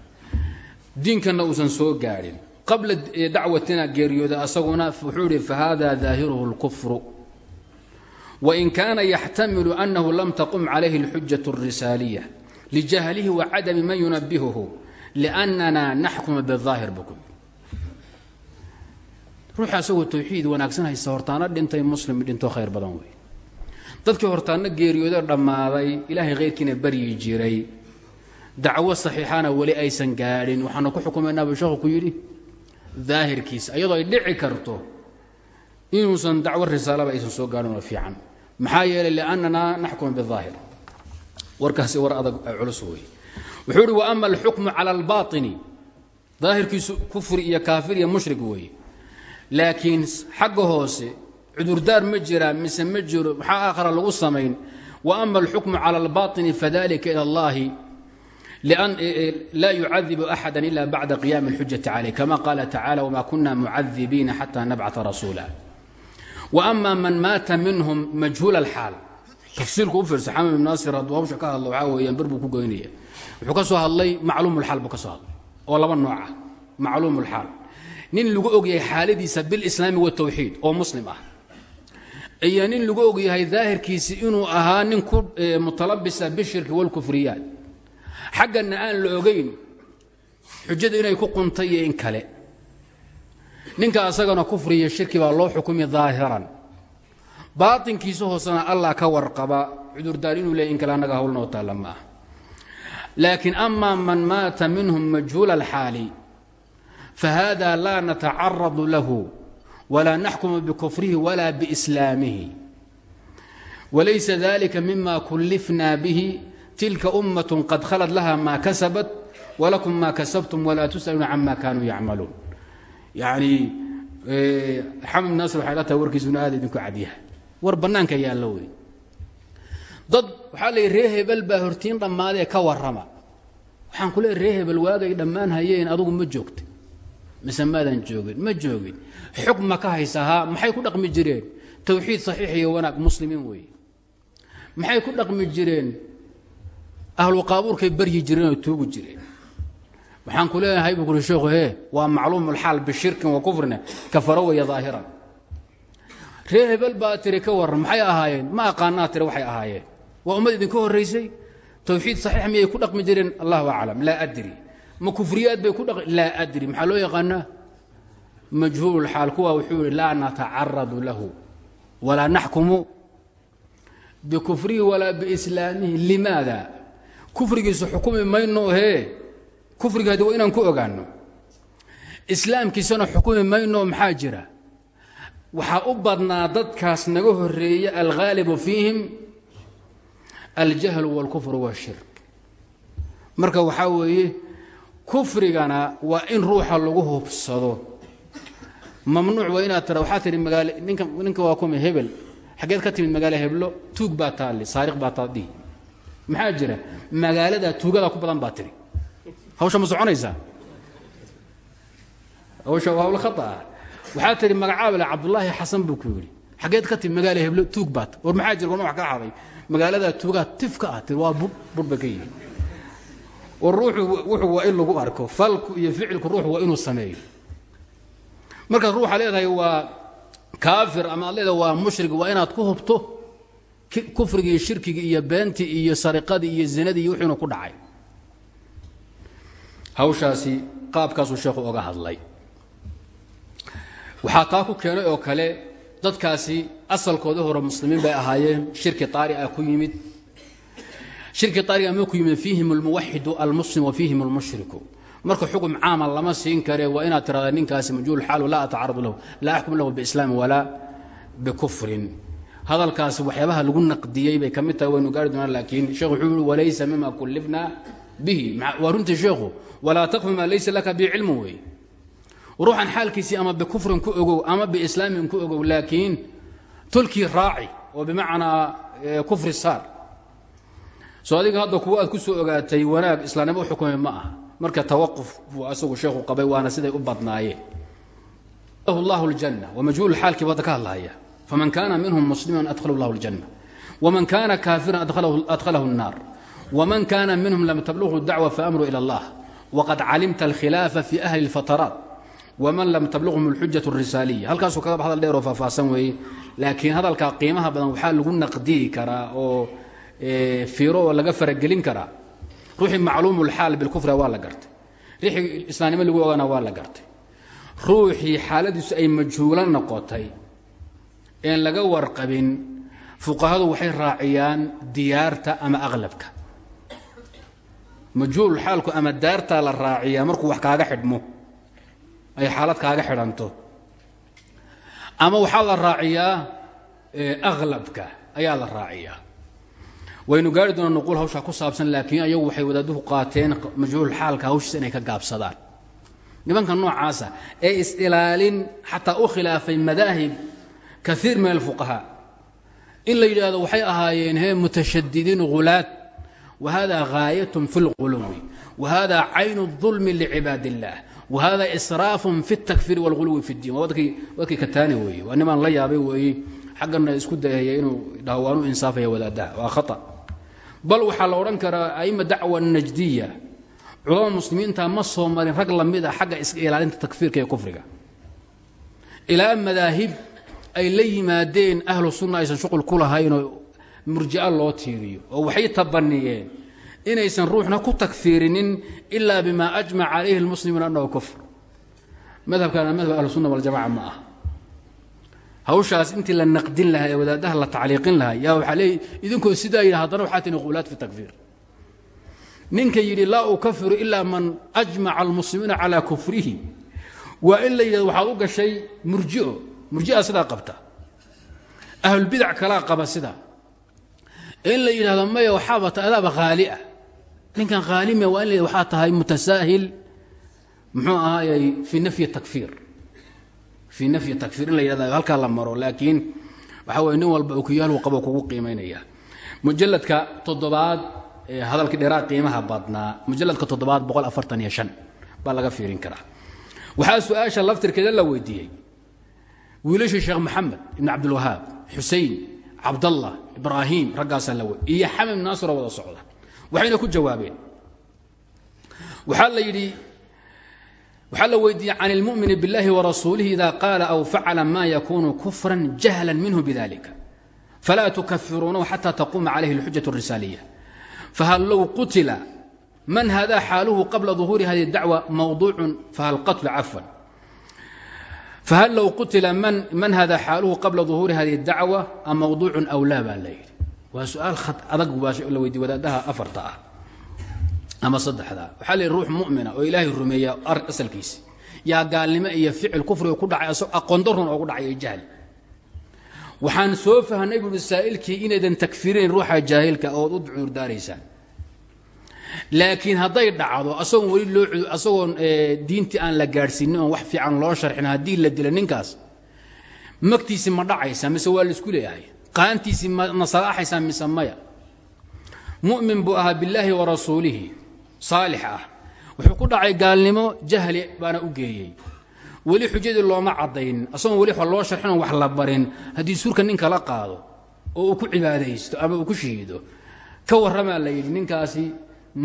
diinkanna uusan soo gaadhin qabla dacwatina geeriyooday asaguna wuxuu ihi fahada daahiruhu اlkufru wain kaana yaxtamilu annahu lam taqum calayhi اlxujaة الrisaaliya lijahlihi wacadami man yunabihuhu liannana naxkuma biاظaahir buku ruuxi asagoo tawxiid wanaagsan haysta hortaana dhintay muslim dhinto khayr badan wey dadkii hortaana geeriyooda dhammaaday ilaahay khayrkiina baryi jiray dacwo saxiixana weli aysan gaadhin waxaanu ku xukumaynaabuu sheekhu ku yidhi daahirkiisa ayadoo dhici karto inuusan dacwo risaalaba aysan soo gaadhin oo fiican. Maxaa yeelay liannanaa naxkuma bidaahir. Warkaasi war adag culus wey wuxuu ihi wa ama alxukmu cala albaaini daahirkiisu kufri iyo kaafir iyo mushrik weeye. Laakiin xagga hoose cudurdaar ma jira mise ma jiro maxaa aakhara lagu samayn? Wa ama alxukmu cala albaaini fadalika ila allahi laa yucadibu axada ila bacda qiyaami اlxujati calayh kama qaala tacala wma kuna mucadibiina xata nabcata rasuula wa ama man maata minhum majhuul alxaal tafsiirku u fiirsa xamam ibn naasir hadduu hawsha ka hadlo waxaa weeyaan ber buu ku goynaya wuxuu ka soo hadlay macluumulxaal buu ka soo hadlay oo laba nooc ah macluumulxaal nin lagu ogyahay xaaladiisa bilislaami watawxiid oo muslim ah iyo nin lagu ogyahay daahirkiisi inuu ahaa nin ku mutalabisa bishirki walkufriyaat xaggana aan la ogayn xujada inay ku quntay iyo in kale. Ninka asagana kufriya shirki baa loo xukumi daahiran baatinkiisa hoosena allah ka warqaba. Cudurdaar inuu leey in kale annaga hawlnoo taalla ma ah man maata minhum majhuula alxaali fahada laa natacaradu lahu walaa naxkumu bikufrihi wala biislaamihi. Walaysa dalika mima kullifna bihi tilka ummat qad khalad laha ma kasabat walakum ma kasabtum walaa tus'aluuna cama kanuu yacmaluun yani xamid naasir waxay la tahay idinku cadyahay war bannaanka yaallo wey. Dad waxaa la yidhi ree hebel hortiin dhammaadee ka warrama. Waxaan ku leey ree waagay dhammaan hayeen adugu ma joogta mise maadan ma joogin. Ma ka haysahaa maxay ku dhaqmi jireen? Tawxiid saxiix iyo wanaag muslimiin weeye maxay ku dhaqmi jireen ahlu qaabuurkay baryi jireen oo tuugi jireen waxaan ku leeyahay buu kuri sheekhu hee waa macluumulxaal bishirkin wa kufrina kafaro weeye daahiran ree hebel baa tiri maxay ahaayeen? Ma aqaanaa tiri waxay ahaayeen. Waa ummad idinka horraysay? Tawxiid saxiix miyay ku dhaqmi jireen? Allahu aclam laa adri. Ma kufriyaad bay ku dhaqmi laa adri. Maxaa loo yaqaanaa? Majhuululxaal kuwa wuxuu yihi laa lahu walaa naxkumu bikufrihi walaa biislaamihi limaada kufrigiisu xukumi mayno hee kufriga hadi waa inaan ku ogaano islaamkiisana xukumi mayno maxaa jira? Waxaa u badnaa dadkaas naga horreeya alghaalibu fiihim aljahlu wاlkufru wاshirk marka waxaa weeye kufrigana waa in ruuxa lagu hubsado. Mamnuuc waa inaad tira waxaa tihi magaal ninka ninka waa kuma hebel. Xaggeed ka timid magaalo heblo tuug baa taalli saariq baa taadhihi maxaa jira? Magaalada tuugada ku badan baa tiri. Hawsha ma soconaysaa? Hawsha waa hawl khata ah. Waxaa tihi magacaabale cabdulaahi xasan buu ku yidhi. Xaggeed ka timid magaalo heblo tuug baat war maxaa jira? Warma wax ka xaday magaaladaa tuugaa tifka ah tiri. Waa bur bur bay ka yihiin. War ruuxu wuxuu waa in lagu arko. Falku iyo ficilku ruuxu waa inuu sameeyo. Markaad ruuxa leedahay waa kaafir ama aad leedahay waa mushrig waa inaad ku hubto kufrigii iyo shirkigii iyo beentii iyo sariqadii iyo zinadii iyo wixiinu ku dhacay. Hawshaasi qaabkaasuu sheekhu oga hadlay. Waxaa taa ku keenay oo kale dadkaasi asalkoodii hore muslimiin bay ahaayeen shirki taari ah ku yimid. Shirki taariga ma ku yimid fiihim almuwaxidu almuslim wa fiihim almushriku. Marka xukun caama lama siin kare waa inaad tirahdaa ninkaasi majhuul xaalu laa atacaradu lahu laa axkum lahu biislaami walaa bikufrin hadalkaasi waxyaabaha lagu naqdiyey bay ka mid tahay waynu gaari doonaa laakiin sheekhu wuxuu yihi walaysa mima kullifna bihi. Waa runtii sheekhu walaa taqfu maa laysa laka bi cilmu weeye ruuxan xaalkiisii ama bikufrin ku ogow ama biislaamin ku ogow laakiin tolkii raaci oo bimacnaa kufri saar. Soo adiga hadda kuwa aad ku soo ogaatay wanaag islaamnimo u xukumay ma aha. Marka tawaquf buu asagu sheekhu qabay waana siday u badnaayeen llah اljanة wmajhuul xaalkii bu hadda ka hadlahaya faman kana minhum muslima adhalahu اllah اljanة wman kana kaafiran adhalahu الnar wman kana minhum lam tablغhu dacwa faamru ilى اllah wqad calimta اlkhilaafa fi ahli اlfataraat wman lam tablغhum اlxujaة الrisaaliya halkaasuu kaga hadal dheer oo faahfaahsan weeye laakiin hadalkaa qiimaha badan waxaa lagu naqdiyi karaa oo fiiro oo laga faragelin karaa ruuxii macluum اlxaal bilkufra waa la gartay rixii islaamnimo lagu ogaana waa la gartay ruuxii xaaladiisu ay majhuulo noqotay een laga warqabin fuqahadu waxay raaciyaan diyaarta ama aqlabka. Majhuul xaalku ama daartaa la raaciyaa markuu wax kaaga xidhmo ay xaalad kaaga xidhanto. Ama waxaa la raaciyaa aqlabka ayaa la raaciyaa. Waynu gaari doonaa nuquul ku saabsan laakiin ayagu waxay wadaaduhu qaateen majhuul xaalka hawshiisa inay ka gaabsadaan. Nimanka noocaasa ee is-ilaalin xataa u khilaafay madaahib kaiir min alfuqahaa in la yidhaahdo waxay ahaayeen he mutashadidiin hulaad wa hada gaayatun fi اlquluwi wa hada caynu الظulmi licibaad اllah wa hada israafun fi اtakfiiri wاlguluwi fi اddiin waa wadkii kataani weeye waa nimaan la yaabay weeye xaggana isku dayaya inuu dhaho waanu insaafaya wadaadaha waa khaa bal waxaa la odhan karaa aima dacwa najdiya culamada muslimiinta ma soo marin rag lamid a xagga iska ilaalinta takfiirka iyo kufriga ilaa madaahib ay la yimaadeen ahlu sunna aysan shuqul ku lahaynoo murji'a loo tiiriyo oo waxay tabaniyeen inaysan ruuxna ku takfiirinin ilaa bima ajmaca calayhi اlmuslimuun annahu kufr. Madhabkana madhab ahlu sunna waljamaca ma ah. Hawshaas intii la naqdin lahaa ee wadaadaha la tacliiqin lahaa yaa waxaa leey idinkoo sidaa yidhi haddana waxaa tihi qulaad fi takfiir. Ninka yidhi laa ukafiru ilaa man ajmaca almuslimiina calaa kufrihi. Waa in la yidhahdo waxaad u gashay murjio murjia sidaa qabta. Ahlulbidac kalaa qaba sidaa. In la yidhahdo maya waxaaba ta adaaba haali ah. Ninkan haalime waa in waxaa tahay mutasaahil. Muxuu ahaayey fii nafyi takfiir. Fii nafyi takfiir in la yidhahdo halkaa la maro laakiin waxaa weye nin walba okiyaalhu qabo kugu qiimaynaya mujalladka toddobaad hadalkii dheeraa qiimaha badnaa mujaladka toddobaad boqol afartan iyo shan baa laga fiirin karaa. Waxaa su'aasha laftirkeeda la weydiiyey wiilashii sheekh maxamed ibn cabdilwahaab xusein cabdallah ibraahim raggaasaa la wey iyo xamid naasiro wada socda waxayna ku jawaabeen waxaa la yidhi waxaa la weydiiyey can اlmumini biاllahi warasuulihi ida qaala aw facala ma yakunu kufra jahla minhu bidalika falaa tukafiruunahu xata taquuma calayhi اlxujaة الrisaaliya fhal low qutila man hada xaaluhu qabla ظuhuuri hadi اdacwa mawduucu fahal qatl cafwan fahal low qutila man hada xaaluhu qabla ظuhuuri hadi اdacwa a mawduucu aw laa baa la yidhi waa su'aal khad adag la weydiye wadaadaha afarta ah ama saddexda waxaa la yidhi ruux mumina oo ilaahay rumeeya asalkiisi yaa gaalnimo iyo ficil kufriga ku dhacay aqoondarun oogu dhacay iyo jahl waxaan soo fahnay buui saa'ilkii inaydan takfirinayn ruuxa jaahilka ood u cuurdaaraysaan laakiin hadday dhacdo asagoon weli loo asagoon diintii aan la gaadhsiinin oon wax fiican loo sharxin haddii la dila ninkaas magtiisi ma dhacaysa mise waa la isku leeyahay? Qaantiisii ma nasalaaxaysaa mise maya? Mu'min buu ahaa billaahi wa rasuulihi saalix ah. Wuxuu ku dhacay gaalnimo jahli baana u geeyey. Weli xujadii looma cadaynin asagoon weli loo sharxin oon wax la barin haddii suurka ninka la qaado oo uu ku cibaadaysto ama uu ku shahiido ka warramaa la yidhi ninkaasi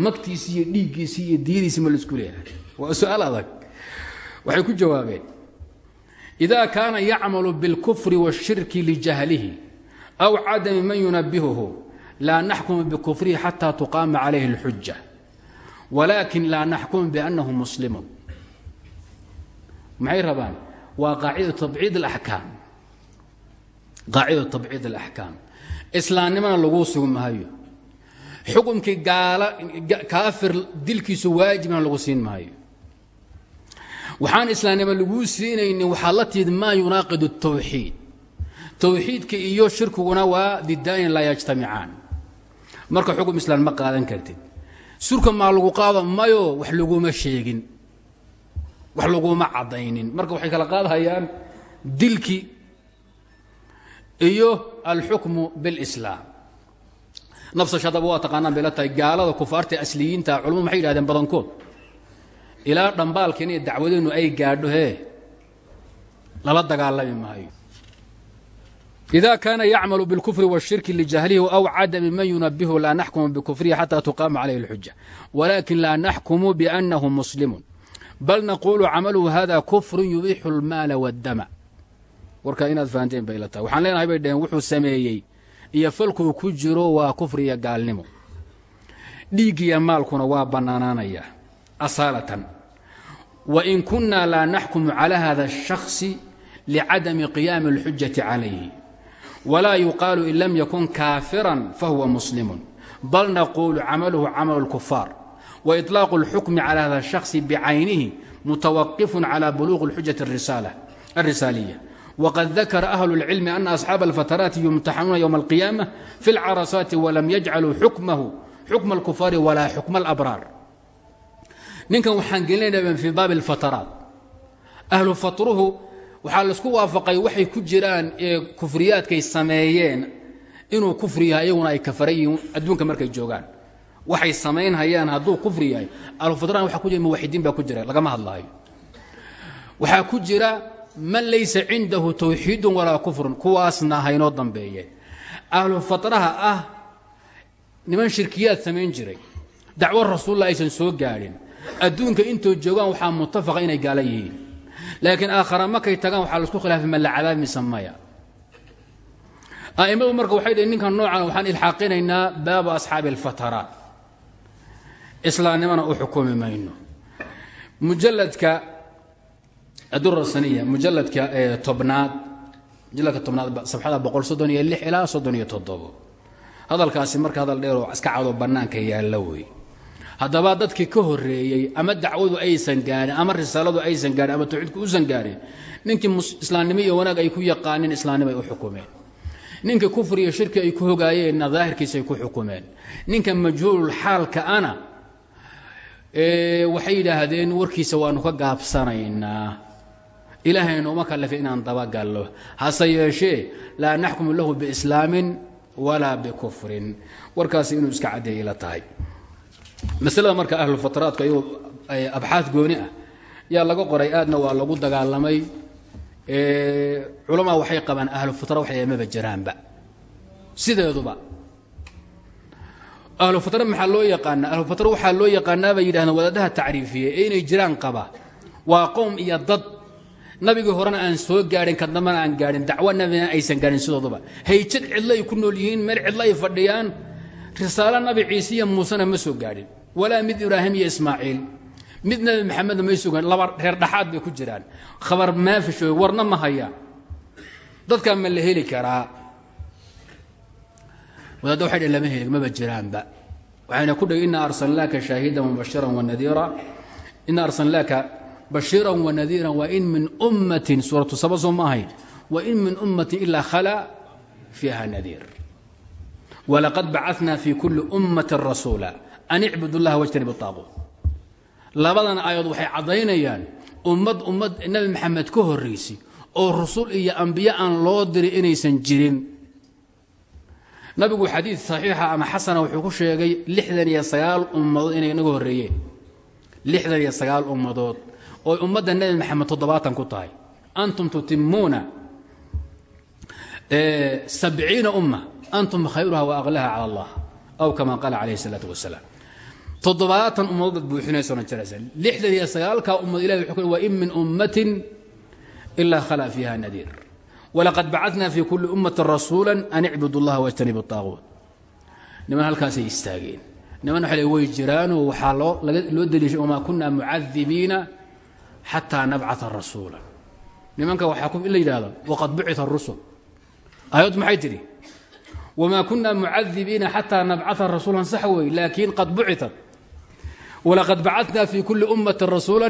magtiisii iyo dhiiggiisii iyo diyadiisii ma laisku leeyahay waa su-aal adag waxay ku jawaabeen ida kaana yacmalu biاlkufri waاshirki lijahlihi aw cadami man yunabihuhu laa naxkumu bikufrihi xata tuqaama calayhi اlxuja walakin laa naxkumu biannahu muslimun maxay rabaan waa qaacida tabciid alaxkaam qaacida tabciid alaxkaam islaamnimana laguu sugi maayo xukumkii gaala kaafir dilkiisu waajibna lagu siin maayo. Waxaan islaamnimo laguu siinaynin waxaad la timid maa yunaaqid الtawxiid tawxiidka iyo shirkiguna waa didaani laa yajtamicaan marka xukum islaam ma qaadan kartid. Surka maa lagu qaado mayo wax laguma sheegin. Wax laguma caddaynin. Marka waxay kala qaadhayaan dilki iyo alxukmu biاlislaam nafsashadaba waa taqaanaan bay la tahay gaalada kufaarta asliyiinta culamadu maxay yidhahdeen badankood ilaa dhambaalkeena iyo dacwadeennu ay gaadho hee lala dagaalami maayo إida kaana yacmalu bاlkufri wالshirki ljahlihi aw cadami man yunabihu laa naxkumu bkufrihi xatى tuqaama calayh اlxuja walakin laa naxkumu bأnnahu muslimu bal naqulu camaluhu hada kufru yubixu اlmaala wاddama warkaa inaad fahanteen bay la tahay waxaan leenahay bay dhaheen wuxuu sameeyey iyo falkuu ku jiro waa kufri iyo gaalnimo dhiiggiya maalkuna waa bannaanaanaya asaalatan wain kunaa laa naxkumu calى hada الشhakhصi licadami qiyaami اlxujati calayhi wlaa yuqaalu in lam yakun kaafiran fahuwa muslimu bal naquulu camaluhu camalu اlkufaar waإطlaaqu اlxukmi calى hada الشhakhصi bicaynihi mutawaqifun calى buluuqi اlxujaة الrisaaliya wqad dakara ahlu اlcilmi ana asxaaba اlfataraati yumtaxanuuna ywma اlqiyaamة fi اlcarasaati walam yajcaluu xukmahu xukma اlkufaari walaa xukma اlabraar ninkan waxaan gelinayna fii baabi اlfataraat ahlu fatruhu waxaa laisku waafaqay waxay ku jiraan ee kufriyaadkay sameeyeen inuu kufri yahay iyaguna ay kafaran yihiin adduunka markay joogaan waxay samaynhayaan hadduu kufri yahay alfatran waa ku jira muwaxidiin baa ku jira lagama hadlaayo waxaa ku jira man laysa cindahu tawxiidun walaa kufrun kuwaasna haynoo dambeeyeen ahlu fatraha ah niman shirkiyaad samayn jiray. Dacwo rasuulla aysan soo gaadhin adduunka intoo joogaan waxaa mutafaqa inay gaala yihiin. Laakiin aakhara markay tagaan waxaa la isku khilaafay ma la cadaab mise maya a'immadu waxay dhaheen ninkan noocan waxaan ilxaaqinaynaa baabu asxaabi alfataraat islaamnimana u xukumi mayno. Mujalladka adura saniya mujalladka tobnaad mujalladka tobnaad sabxada boqol soddon iyo lix ilaa soddon iyo toddobo. Hadalkaasi marka hadal dheer oo iska cadoo bannaanka yaalla wey. Haddaba dadkii ka horeeyey ama dacwadu aysan gaarin ama risaaladu aysan gaarin ama tawxiidku usan gaarin ninkii islaamnimo iyo wanaag ay ku yaqaaneen islaamnimo ay u xukumeen. Ninka kufri iyo shirki ay ku hogaayeenna daahirkiisa ay ku xukumeen. Ninka majhuulul xaalka ana waxay yidhaahdeen warkiisa waanu ka gaabsanaynaa ilaahayna uma kallafay inaan dabagallo hase yeeshee laa naxkumu lahu biislaamin walaa bikufrin warkaasi inuu iska caddeeyay la tahay masalada marka ahlulfataraadku ayagoo abxaad gooni ah yaa laga qoray aadna waa lagu dagaalamay culamaa waxay qabaan ahlufatra waxay maba jiraanba sideeduba ahlufatra maxaa loo yaqaanaa ahlufatra waxaa loo yaqaanaa bay yidhahdeen wadaadaha tacriifiye ee inay jiraan qaba waa qowm iyo dad nabigii horena aan soo gaadhin ka dambana aan gaadhin dacwo nabina aysan gaadhin sidooduba. Hayjad cidlo ay ku nool yihiin meel cidlo ay fadhiyaan. Risaalo nabi ciise iyo muusena ma soo gaadhin. Walaa mid ibraahim iyo ismaaciil. Mid nabi maxamedna may gaadhin laba reer dhaxaad bay ku jiraan. Khabar maafisho warna ma hayaan dadkaa ma la heli karaa. Wadaadda waxay dhn lama heli maba jiraanba. Waxayna ku dhegi ina arsalnaaka shaahidan mubashiran wanadiira ina arsalnaaka bashiiran wanadiiran wain min ummatin suuratu saba soo ma ahayn wain min ummatin ilaa khala fiiha nadiir. Walaqad bacana fi kuli ummatin rasuula an icbudu llaha wajtanib aaquut labadan aayadood waxay caddaynayaan ummad ummad nebi maxamed ka horraysay oo rusul iyo ambiye aan loo diray inaysan jirin. Nabigu xadiid saxiixa ama xasana wuxuu ku sheegay lixdan iyo sagaal ummadood inay ummadood oo ummadda nebi maxamed toddobaatan ku tahay. Antum tutimuuna sabciina umma. Antum khayruha wa aqlaha cala allah aw kama qaala calayhi salaatu wasalaam toddobaatan ummadood baad buuxinaysona jiraysa lixdan iyo sagaalkaa ummad ilahi wuxuu ku wa in min ummatin ilaa khala fiiha nadiir. Walaqad bacadna fi kulli ummatin rasuula an icbudu allaha wajtanibu aaquut niman halkaasay istaageen. Niman waxa le way jiraanoo waxaa loo deliishay wamaa kunna mucadibiina xataa nabcata rasuula. Nimanka waxaa in la yidhahdo waqad bucita rusul aayaddu maxay tidhi? Wma kuna mucadibiina xataa nabcaa rasuula sax wey laakiin qad bucitat walaqad bacadna fi kuli ummati rasuula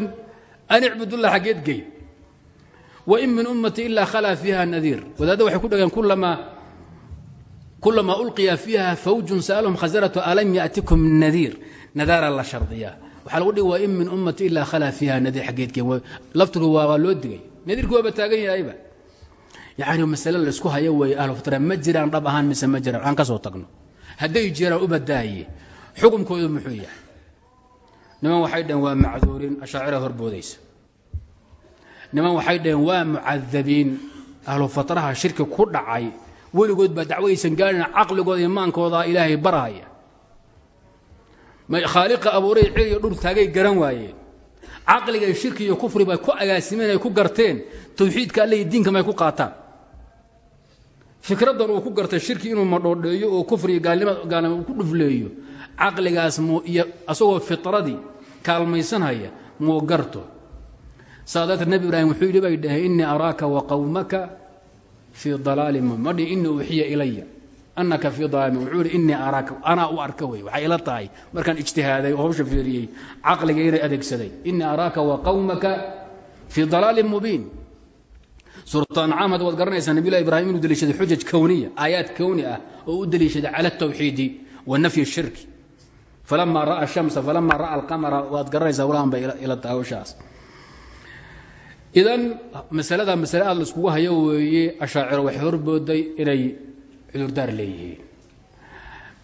an icbud lah xaggeed gey. Wain min ummati ilaa khalaa fiiha nadiir. Wadaadda waxay ku dhageen kulamaa ulqiya fiiha fawjun sa'alhum khasaratu alam yatikum nadiir. Nadaara la shardiyaa waxaa lagu dhigi wain min ummati ilaa khalaa fiiha nadiir xaggeed gey laftigu waa loo digay nadiirku waaba taagan yahayba yani masale laysku hayo weeye ahlu fatra ma jiraan dhab ahaan mise ma jiraan? Aan ka soo tagno. Hadday jiraan u badaaye xukumkoodu muxuu yahay. Niman waxay dhaheen waa macduurin ashaacira horboodaysa niman waxay dhaheen waa mucadabiin ahlu fatraha shirki ku dhacay. Weligood baa dacwaysan gaadhin caqligooda imaankooda ilaahay barahaya khaaliqa abuuray cil iyo dhul taagay garan waayeen caqliga shirki iyo kufri bay ku agaasimeen ay ku garteen. Tawxiidka alle iyo diinka may ku qaataan. Fikraddan uu ku gartay shirki inuu madhoodheeyo oo kufri iyo gaalnimo ku dhufleeyo. Caqligaas mu iyo asagoo fitradii kaalmaysanhaya muu garto? Saa darteed nebi ibraahim wuxuu yidhi bay dhaheen innii araaka wa qawmaka fii dalaalin ma dhi innii uxiya ilaya annaka fii dalaalin wuxuu yidhi innii araaka. Anaa u arka wey waxay ila tahay. Markaan ijtihaaday oo hawsha fiiriyey caqliga inay adeegsaday. Innii araaka wa qawmaka fii dalaalin mubiin. Suuratu ancaam hadda waad garanaysaa nabiyullahi ibraahim inuu deliishaday xujaj kowniya aayaad kowni ah oo u deliishaday cala altawxiidi wa nafyi shirki. Falama ra'a shamsa falama ra'a alqamara waad garanaysaa walahan bay ila tahay hawshaas. Idan masalada masale aad la iskugu hayo weeye ashaaciro waxay horbooday inay cudurdaar leeyihiin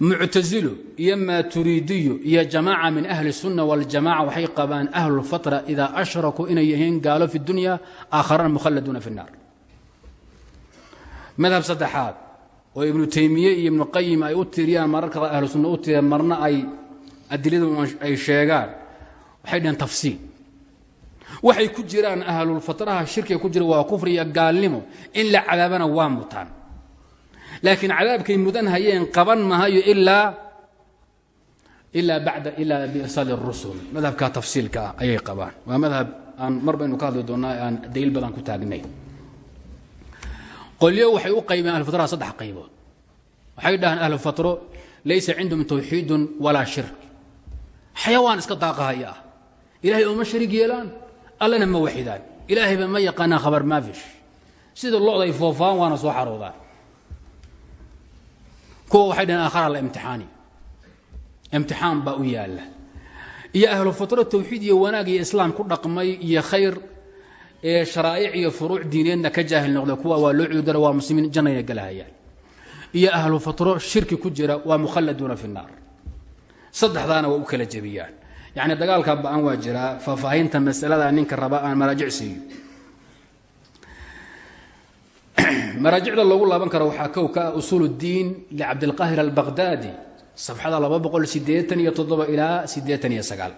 muctasilo iyo maaturiidiyo iyo jamaaca min ahli sunna waljamaca waxay qabaan ahlulfatra idaa ashrakuu inay yihiin gaalo fi dunya aakharana mukhalladuuna fi nnaar madhab saddexaad oo ibnu taymiye iyo ibnu qayim ay u tiriyaan mararka ahlu sunna u tiriyaan marna ay adiladu ay sheegaan waxay dhaheen tafsiil. Waxay ku jiraan ahlulfatraha shirkiga ku jira waa kufri iyo gaalnimo. In la cadaabana waa mutaan laakiin cadaabkay mudan hayeen qaban mahayo ilaa ilaa bacda ilaa biirsaali rusul. Madhabka tafsiilka ah ayay qabaan. Waa madhab aan mar baynu ka hadli doonnaa aan daliil badan ku taagnay qolyo waxay u qaybeen ahlufatraha saddex qaybood. Waxay dhahaan ahlufatro laysa cindahum tawxiidun walaa shirk. Xayawaan iska daaqahaya ah. Ilahay ooma sharig yeelaan allana ma waxidaan ilaahayba ma yaqaanaan khabar maafish. Sida lo'da ay foofaan waana soo xaroodaan kuwa waxay dhaheen aakhara la imtixaani. Imtixaan baa u yaalla. Iyo ahlu fatro tawxiid iyo wanaag iyo islaam ku dhaqmay iyo khayr ee sharaa'ic iyo furuuc diineedna ka jaahil noqda kuwa waa loo cududara waa muslimiin jannayna galahayaan iyo ahlu fatro shirki ku jira waa mukhalladuuna fi nnaar saddexdaana waa u kala jebiyaan. Yacni dagaalka ba'an waa jiraa faahfaahinta masalada ninka raba aan maraajic siiyo maraajicda loogu laaban karo waxaa kow ka ah usuul اdiin licabdilqaahir albaqhdaadi safxada laba boqol sideetan iyo toddoba ilaa sideetan iyo sagaal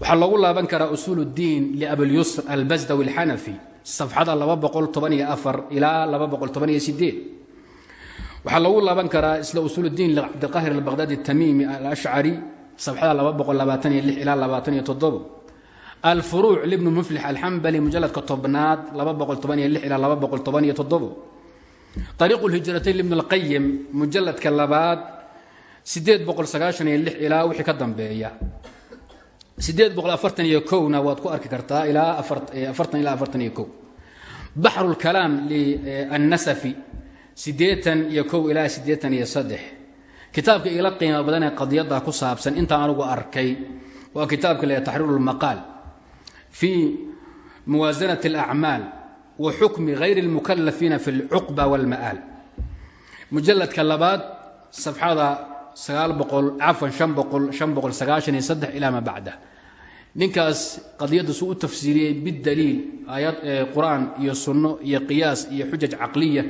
waxaa loogu laaban karaa usuul اdiin liabilyusr albasdawi اlxanafi safxada laba boqol toban iyo afar ilaa laba boqol toban iyo sideed waxaa loogu laaban karaa isla usuul اdiin licabdilqaahir albaqhdaadi الtamimi alashcari safxada laba boqol labaatan iyo lix ilaa labaatan iyo toddobo alfuruuc libnu muflix alxambali mujaladka tobnaad ariiqu lhijratayn libn اlqayim mujaladka labaad ilaa wixii ka dambeeya kowna waad ku arki kartaa ilaa baxru lkalaam liannasafi sideetan iyo kow ilaa sideetan iyo saddex kitaabka igala qiimo badan ee qadiyadda ku saabsan intaan anigu arkay waa kitaabka le taxriiru lmaqaal fii muwaasanati alacmaal wa xukmi hayri اlmukalafiina fi اlcuqba wاlma'aal mujaladka labaad safxada sagaal boqol cafan an boqol an boqol sagaashan iyo saddex ilaa maa bacda ninkaas qadiyadda suu u tafsiiriyey bidaliil aayad qur-aan iyo sunno iyo qiyaas iyo xujaj caqliya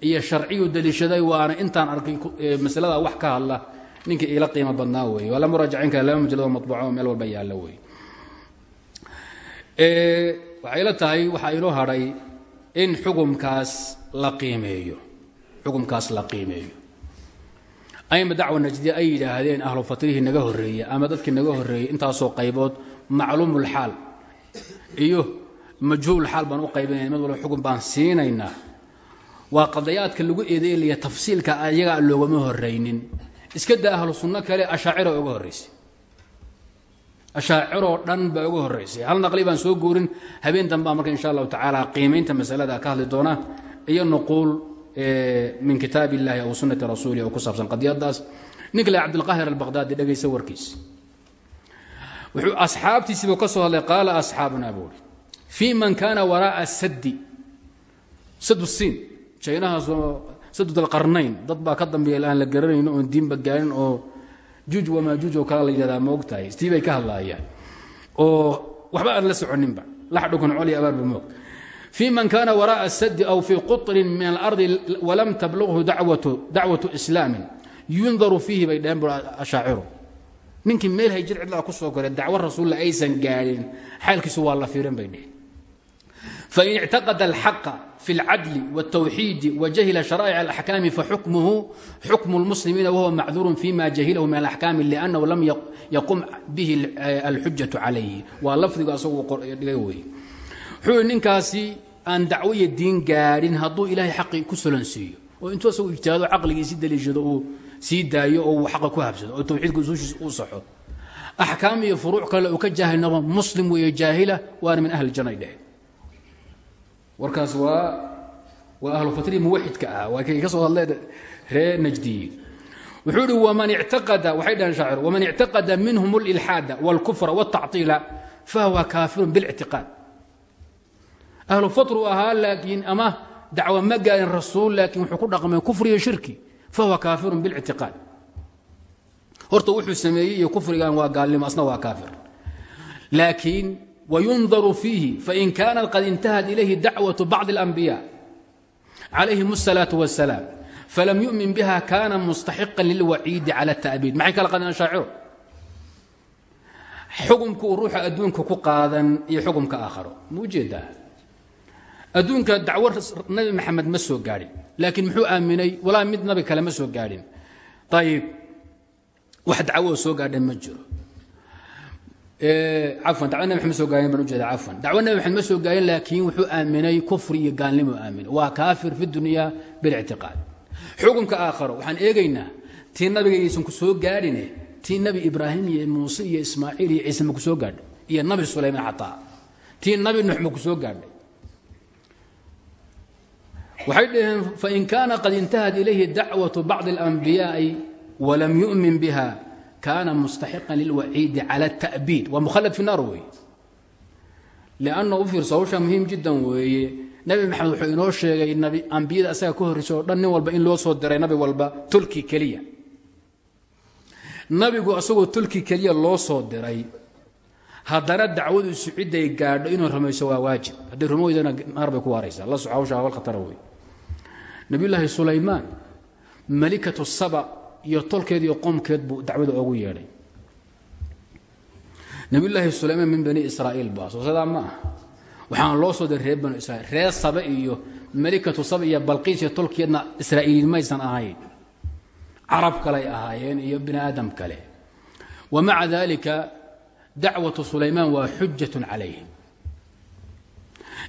iyo sharciyu daliishaday waana intaan arkay masalada wax ka hadla ninka iila qiimo badnaa wey waa la muraajacayn kara laba mujalado mabuuco meel walba yaallo wey waxay la tahay waxaa inoo hadhay in xukumkaas la qiimeeyo. Xukumkaas la qiimeeyo. Ayma dacwa najdiya ay yidhaahdeen ahlu fatrihii naga horreeye ama dadkii naga horreeyey intaasoo qaybood macluumulxaal iyo majhuulxaal baan u qaybinayna mid walba xukun baan siinaynaa. Waa qadayaadka lagu eedeelaya tafsiilka ayagaa loogama horraynin. Iska daa ahlu sunno kale ashaacira uga horraysay ashaaciroo dhan baa uga horraysay hal naqli baan soo guurin habeen dambaa marka insha allahu tacaala qiimaynta masalada ka hadli doona iyo nuquul min kitaab illahi aw sunnati rasuuli oo ku saabsan qadiyadaas ninka le cabdilqaahir albaqhdaadi dhegaysa warkiisa wuxuu asxaabtiisiibuu ka soo hadlay qaala asxaabuna buuri fii man kaana waraa'a saddi sadu siin jaynahaasoo sadud alqarnayn dad baa ka dambeeya aan la garanayno oon diinba gaarin oo juj wamaajuj oo kala la yidhahdaa moogtahay istii ka hadlaayaan. Oo waxba aan la soconinba. Laxdhukan col abaarba moog fii man kaana waraa'a sadi aw fii quطrin min alardi walam tablughu dacwatu islaamin yundaru fiihi bay dhaheen ashaaciru. Ninkii meel hayjir cidlada ku soo goree dacwo rasuulla aysan gaadhin xaalkiisu waa la fiirin bay dheheen fain ictaqada alxaqa في العدل والتوحيد وجهل شرائع الأحكام فxukمه xukم المسلمين وهو معذور فيma جahiله من الأحكام لأنه لم يقم به الحuجة عليه waa lafdigu asagu dhigay wey wuxuu ninkaasi aan dacwoya diin gaadhin hadduu ilaahay xaqii ku solansiiyo oo intuu asagu ijtihaado caqligiisi daliishado uu sii daayo oo uu xaqa ku habsado oo tawxiidka usuushiisa uu saxo axkaam iyo furuuc kale uu ka jaahil noqdo muslim weeye jaahila waana min ahli janna ay dheheen warkaas waa waa ahlu fatrii muwaxidka ah waa kay ka soo hadleen ree najdiyiin wuxuu ihi waman ictaqada waxay dhaheen shaacir waman ictaqada minhum alilxaada wاlkufra wاltacطiila fahuwa kaafirun biاlاctiqaad ahlu fatru ahaa laakiin ama dacwo ma gaarin rasuul laakiin wuxuu ku dhaqmay kufri iyo shirki fahuwa kaafirun biاlاctiqaad horta wuxuu sameeyey iyo kufrigan waa gaalnimo asna waa kaafir laakiin wayundaru fiihi fain kaanat qad intahat ilayhi dacwaة bacضi اlanbiya calayhim الsalaaة wالsalaam falam yumin biha kana mustaxiqa lilwaciidi cala الta'biid maxay kala qadeen shaaciro xukumka uu ruuxa adduunka ku qaadan iyo xukumka aakharo ma ujeedaa adduunka dacwo nabi maxamed ma soo gaadhin laakiin muxuu aaminay walaa mid nabi kale ma soo gaadhin ayib wax dacwo soo gaadhan ma jiro cafan dacwo nabi maxamed soo gaayan baan ujeeda cafan dacwo nabi maxamed soo gaayan laakiin wuxuu aaminay kufri iyo gaalnimu aaminay. Waa kaafir fi dunya bilictiqaad. Xukunka aakharo waxaan eegaynaa tii nabiga iisan ku soo gaadhine tii nabi ibraahim iyo muuse iyo ismaaciil iyo ciise ma ku soo gaadhay iyo nabi sulaymaan xataa tii nabi nuux ma ku soo gaadhay. Waxay dhaheen fain kaana qad intahat ilayhi dacwatu bacdi اlanbiyaai walam yumin biha kana mustaxiqan lilwaciidi cala الta'biid waa mukhalad fi naar weeye lanna u fiirso hawshaa muhiim jiddan weeye nabi maxamed wuxuu inoo sheegay ambiyada asaga ka horreysa oo dhan nin walba in loo soo diray nabi walba tolki keliya nabigu asagoo tolki keliya loo soo diray haddana dacwadiisu cidday gaadho inuu rumayso waa waajib hadday rumo weydana naar bay ku waaraysaa la soco hawsha hawal khatara wey nabiyullaahi sulaymaan malikatu saba iyo tolkeed iyo qoomkeed buu dacwada oogu yeedhay. Nabiyullaahi sulaymaan min bani israa'iil baa soo sadaa ma ah waxaana loo soo diray reer banu reer saba iyo malikatu saba iyo balqiis iyo tolkeedna israa'iiliin ahayn. Carab kaley ahaayeen iyo bini aadam kale. Wa maca dalika dacwatu sulaymaan waa xujatun calayhim.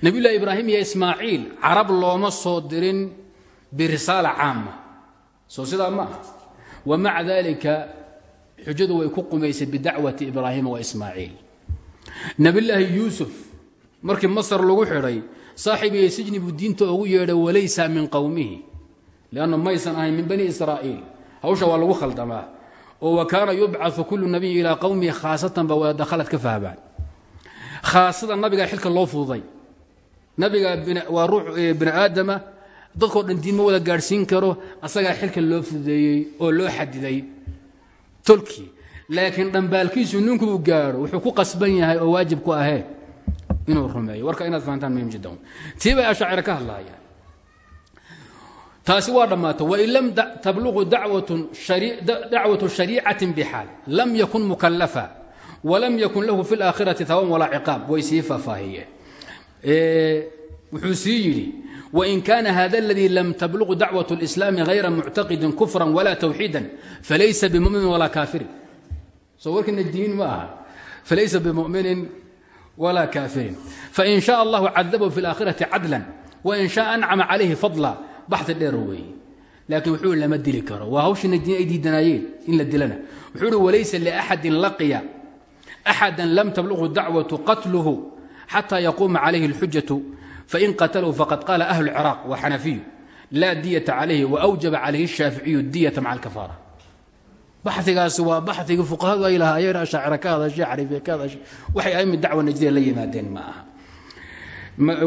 Nabiyullahi ibraahim iyo ismaaciil carab looma soo dirin birisaala caama soo sidaa ma ah wa maca dalika xujadu way ku qumaysay bidacwati ibraahima wa ismaaciil. Nabiyullaahi yuusuf markii masar lagu xidhay saaxibiyo sijni buu diinta ugu yeedhay walaysa min qowmihi lianna maysan ahayn min bani israa'iil. Hawsha waa lagu khaldamaa. Oo wa kaana yubcau kullu nabiyin ilaa qowmihi khaasatan ba wada khalad ka fahmaan. Khaasada nabigaa xilka loo fududay. Nabiga waa ruux bini aadama dadkoo dhan diin wada gaadhsiin karo asagaa xilka loo fududeeyey oo loo xadiday tolkii. Laakiin dhambaalkiisu ninkuu gaadho wuxuu ku qasban yahay oo waajib ku ahee inuu rumeeyo. Warka inaad fahantaan muhiim jiddan tii bay ashaacira ka hadlaayaan. Taasi waa dhammaatay wain lam tabluqu dacwatu shariicatin bixaal. Lam yakun mukalafa walam yakun lahu fi laakhirati hawan walaa ciqaab. Way sii faahfaahiyeen. Wuxuu sii yidhi wain kaana hada aladii lam tabluqu dacwaة اlislaami hayra muctaqidin kufra wala tawxiida falaysa bimuminin walaa kaafirin soo warkii najdiyiin ma aha falaysa bimuminin walaa kaafirin fain shaء allahu cadabahu fi اlaakhirati cadla wain shaء ancama calayhi fadla baxi dheer weeye laakiin wuxuu lama dili karo waa hawshii najdiin ay diidanaayeen in la dilana wuxuu uhi walaysa liaxadin laqiya axada lam tabluqhu dacwatu qatluhu xata yaquuma calayhi اlxujaةu fain qatlhu faqad qaala ahlu ciraaq waa xanafiyu laa diyata calayhi waawjaba calayhi الshaaficiyu diyata maca alkafaara baxigaasi waa baxigii fuqahadu ay lahaayeen ashaacira ka hadashay xariifiya ka hadashay waxay aimid dacwa najdiya la yimaadeen ma aha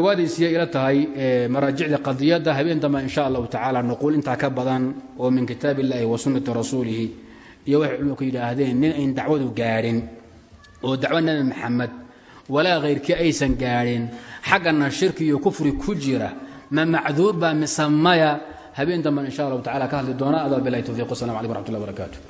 waadaysiya ila tahay maraajicda qadiyadda habeen dambe insha allahu tacaala nuquul intaa ka badan oo min kitaab illahi wa sunnati rasuulihi iyo waxay culimku yidhaahdeen nin ayn dacwadu gaadhin oo dacwo nebi maxamed walaa khayrkii aysan gaadhin. Xaggana shirki iyo kufri ku jira. Ma macduur baa mise maya habeen dambe insha allahu tacala ka hadli doona. Adaa bilahi towfiq wasalam calaykum raxmat ullah barakaatu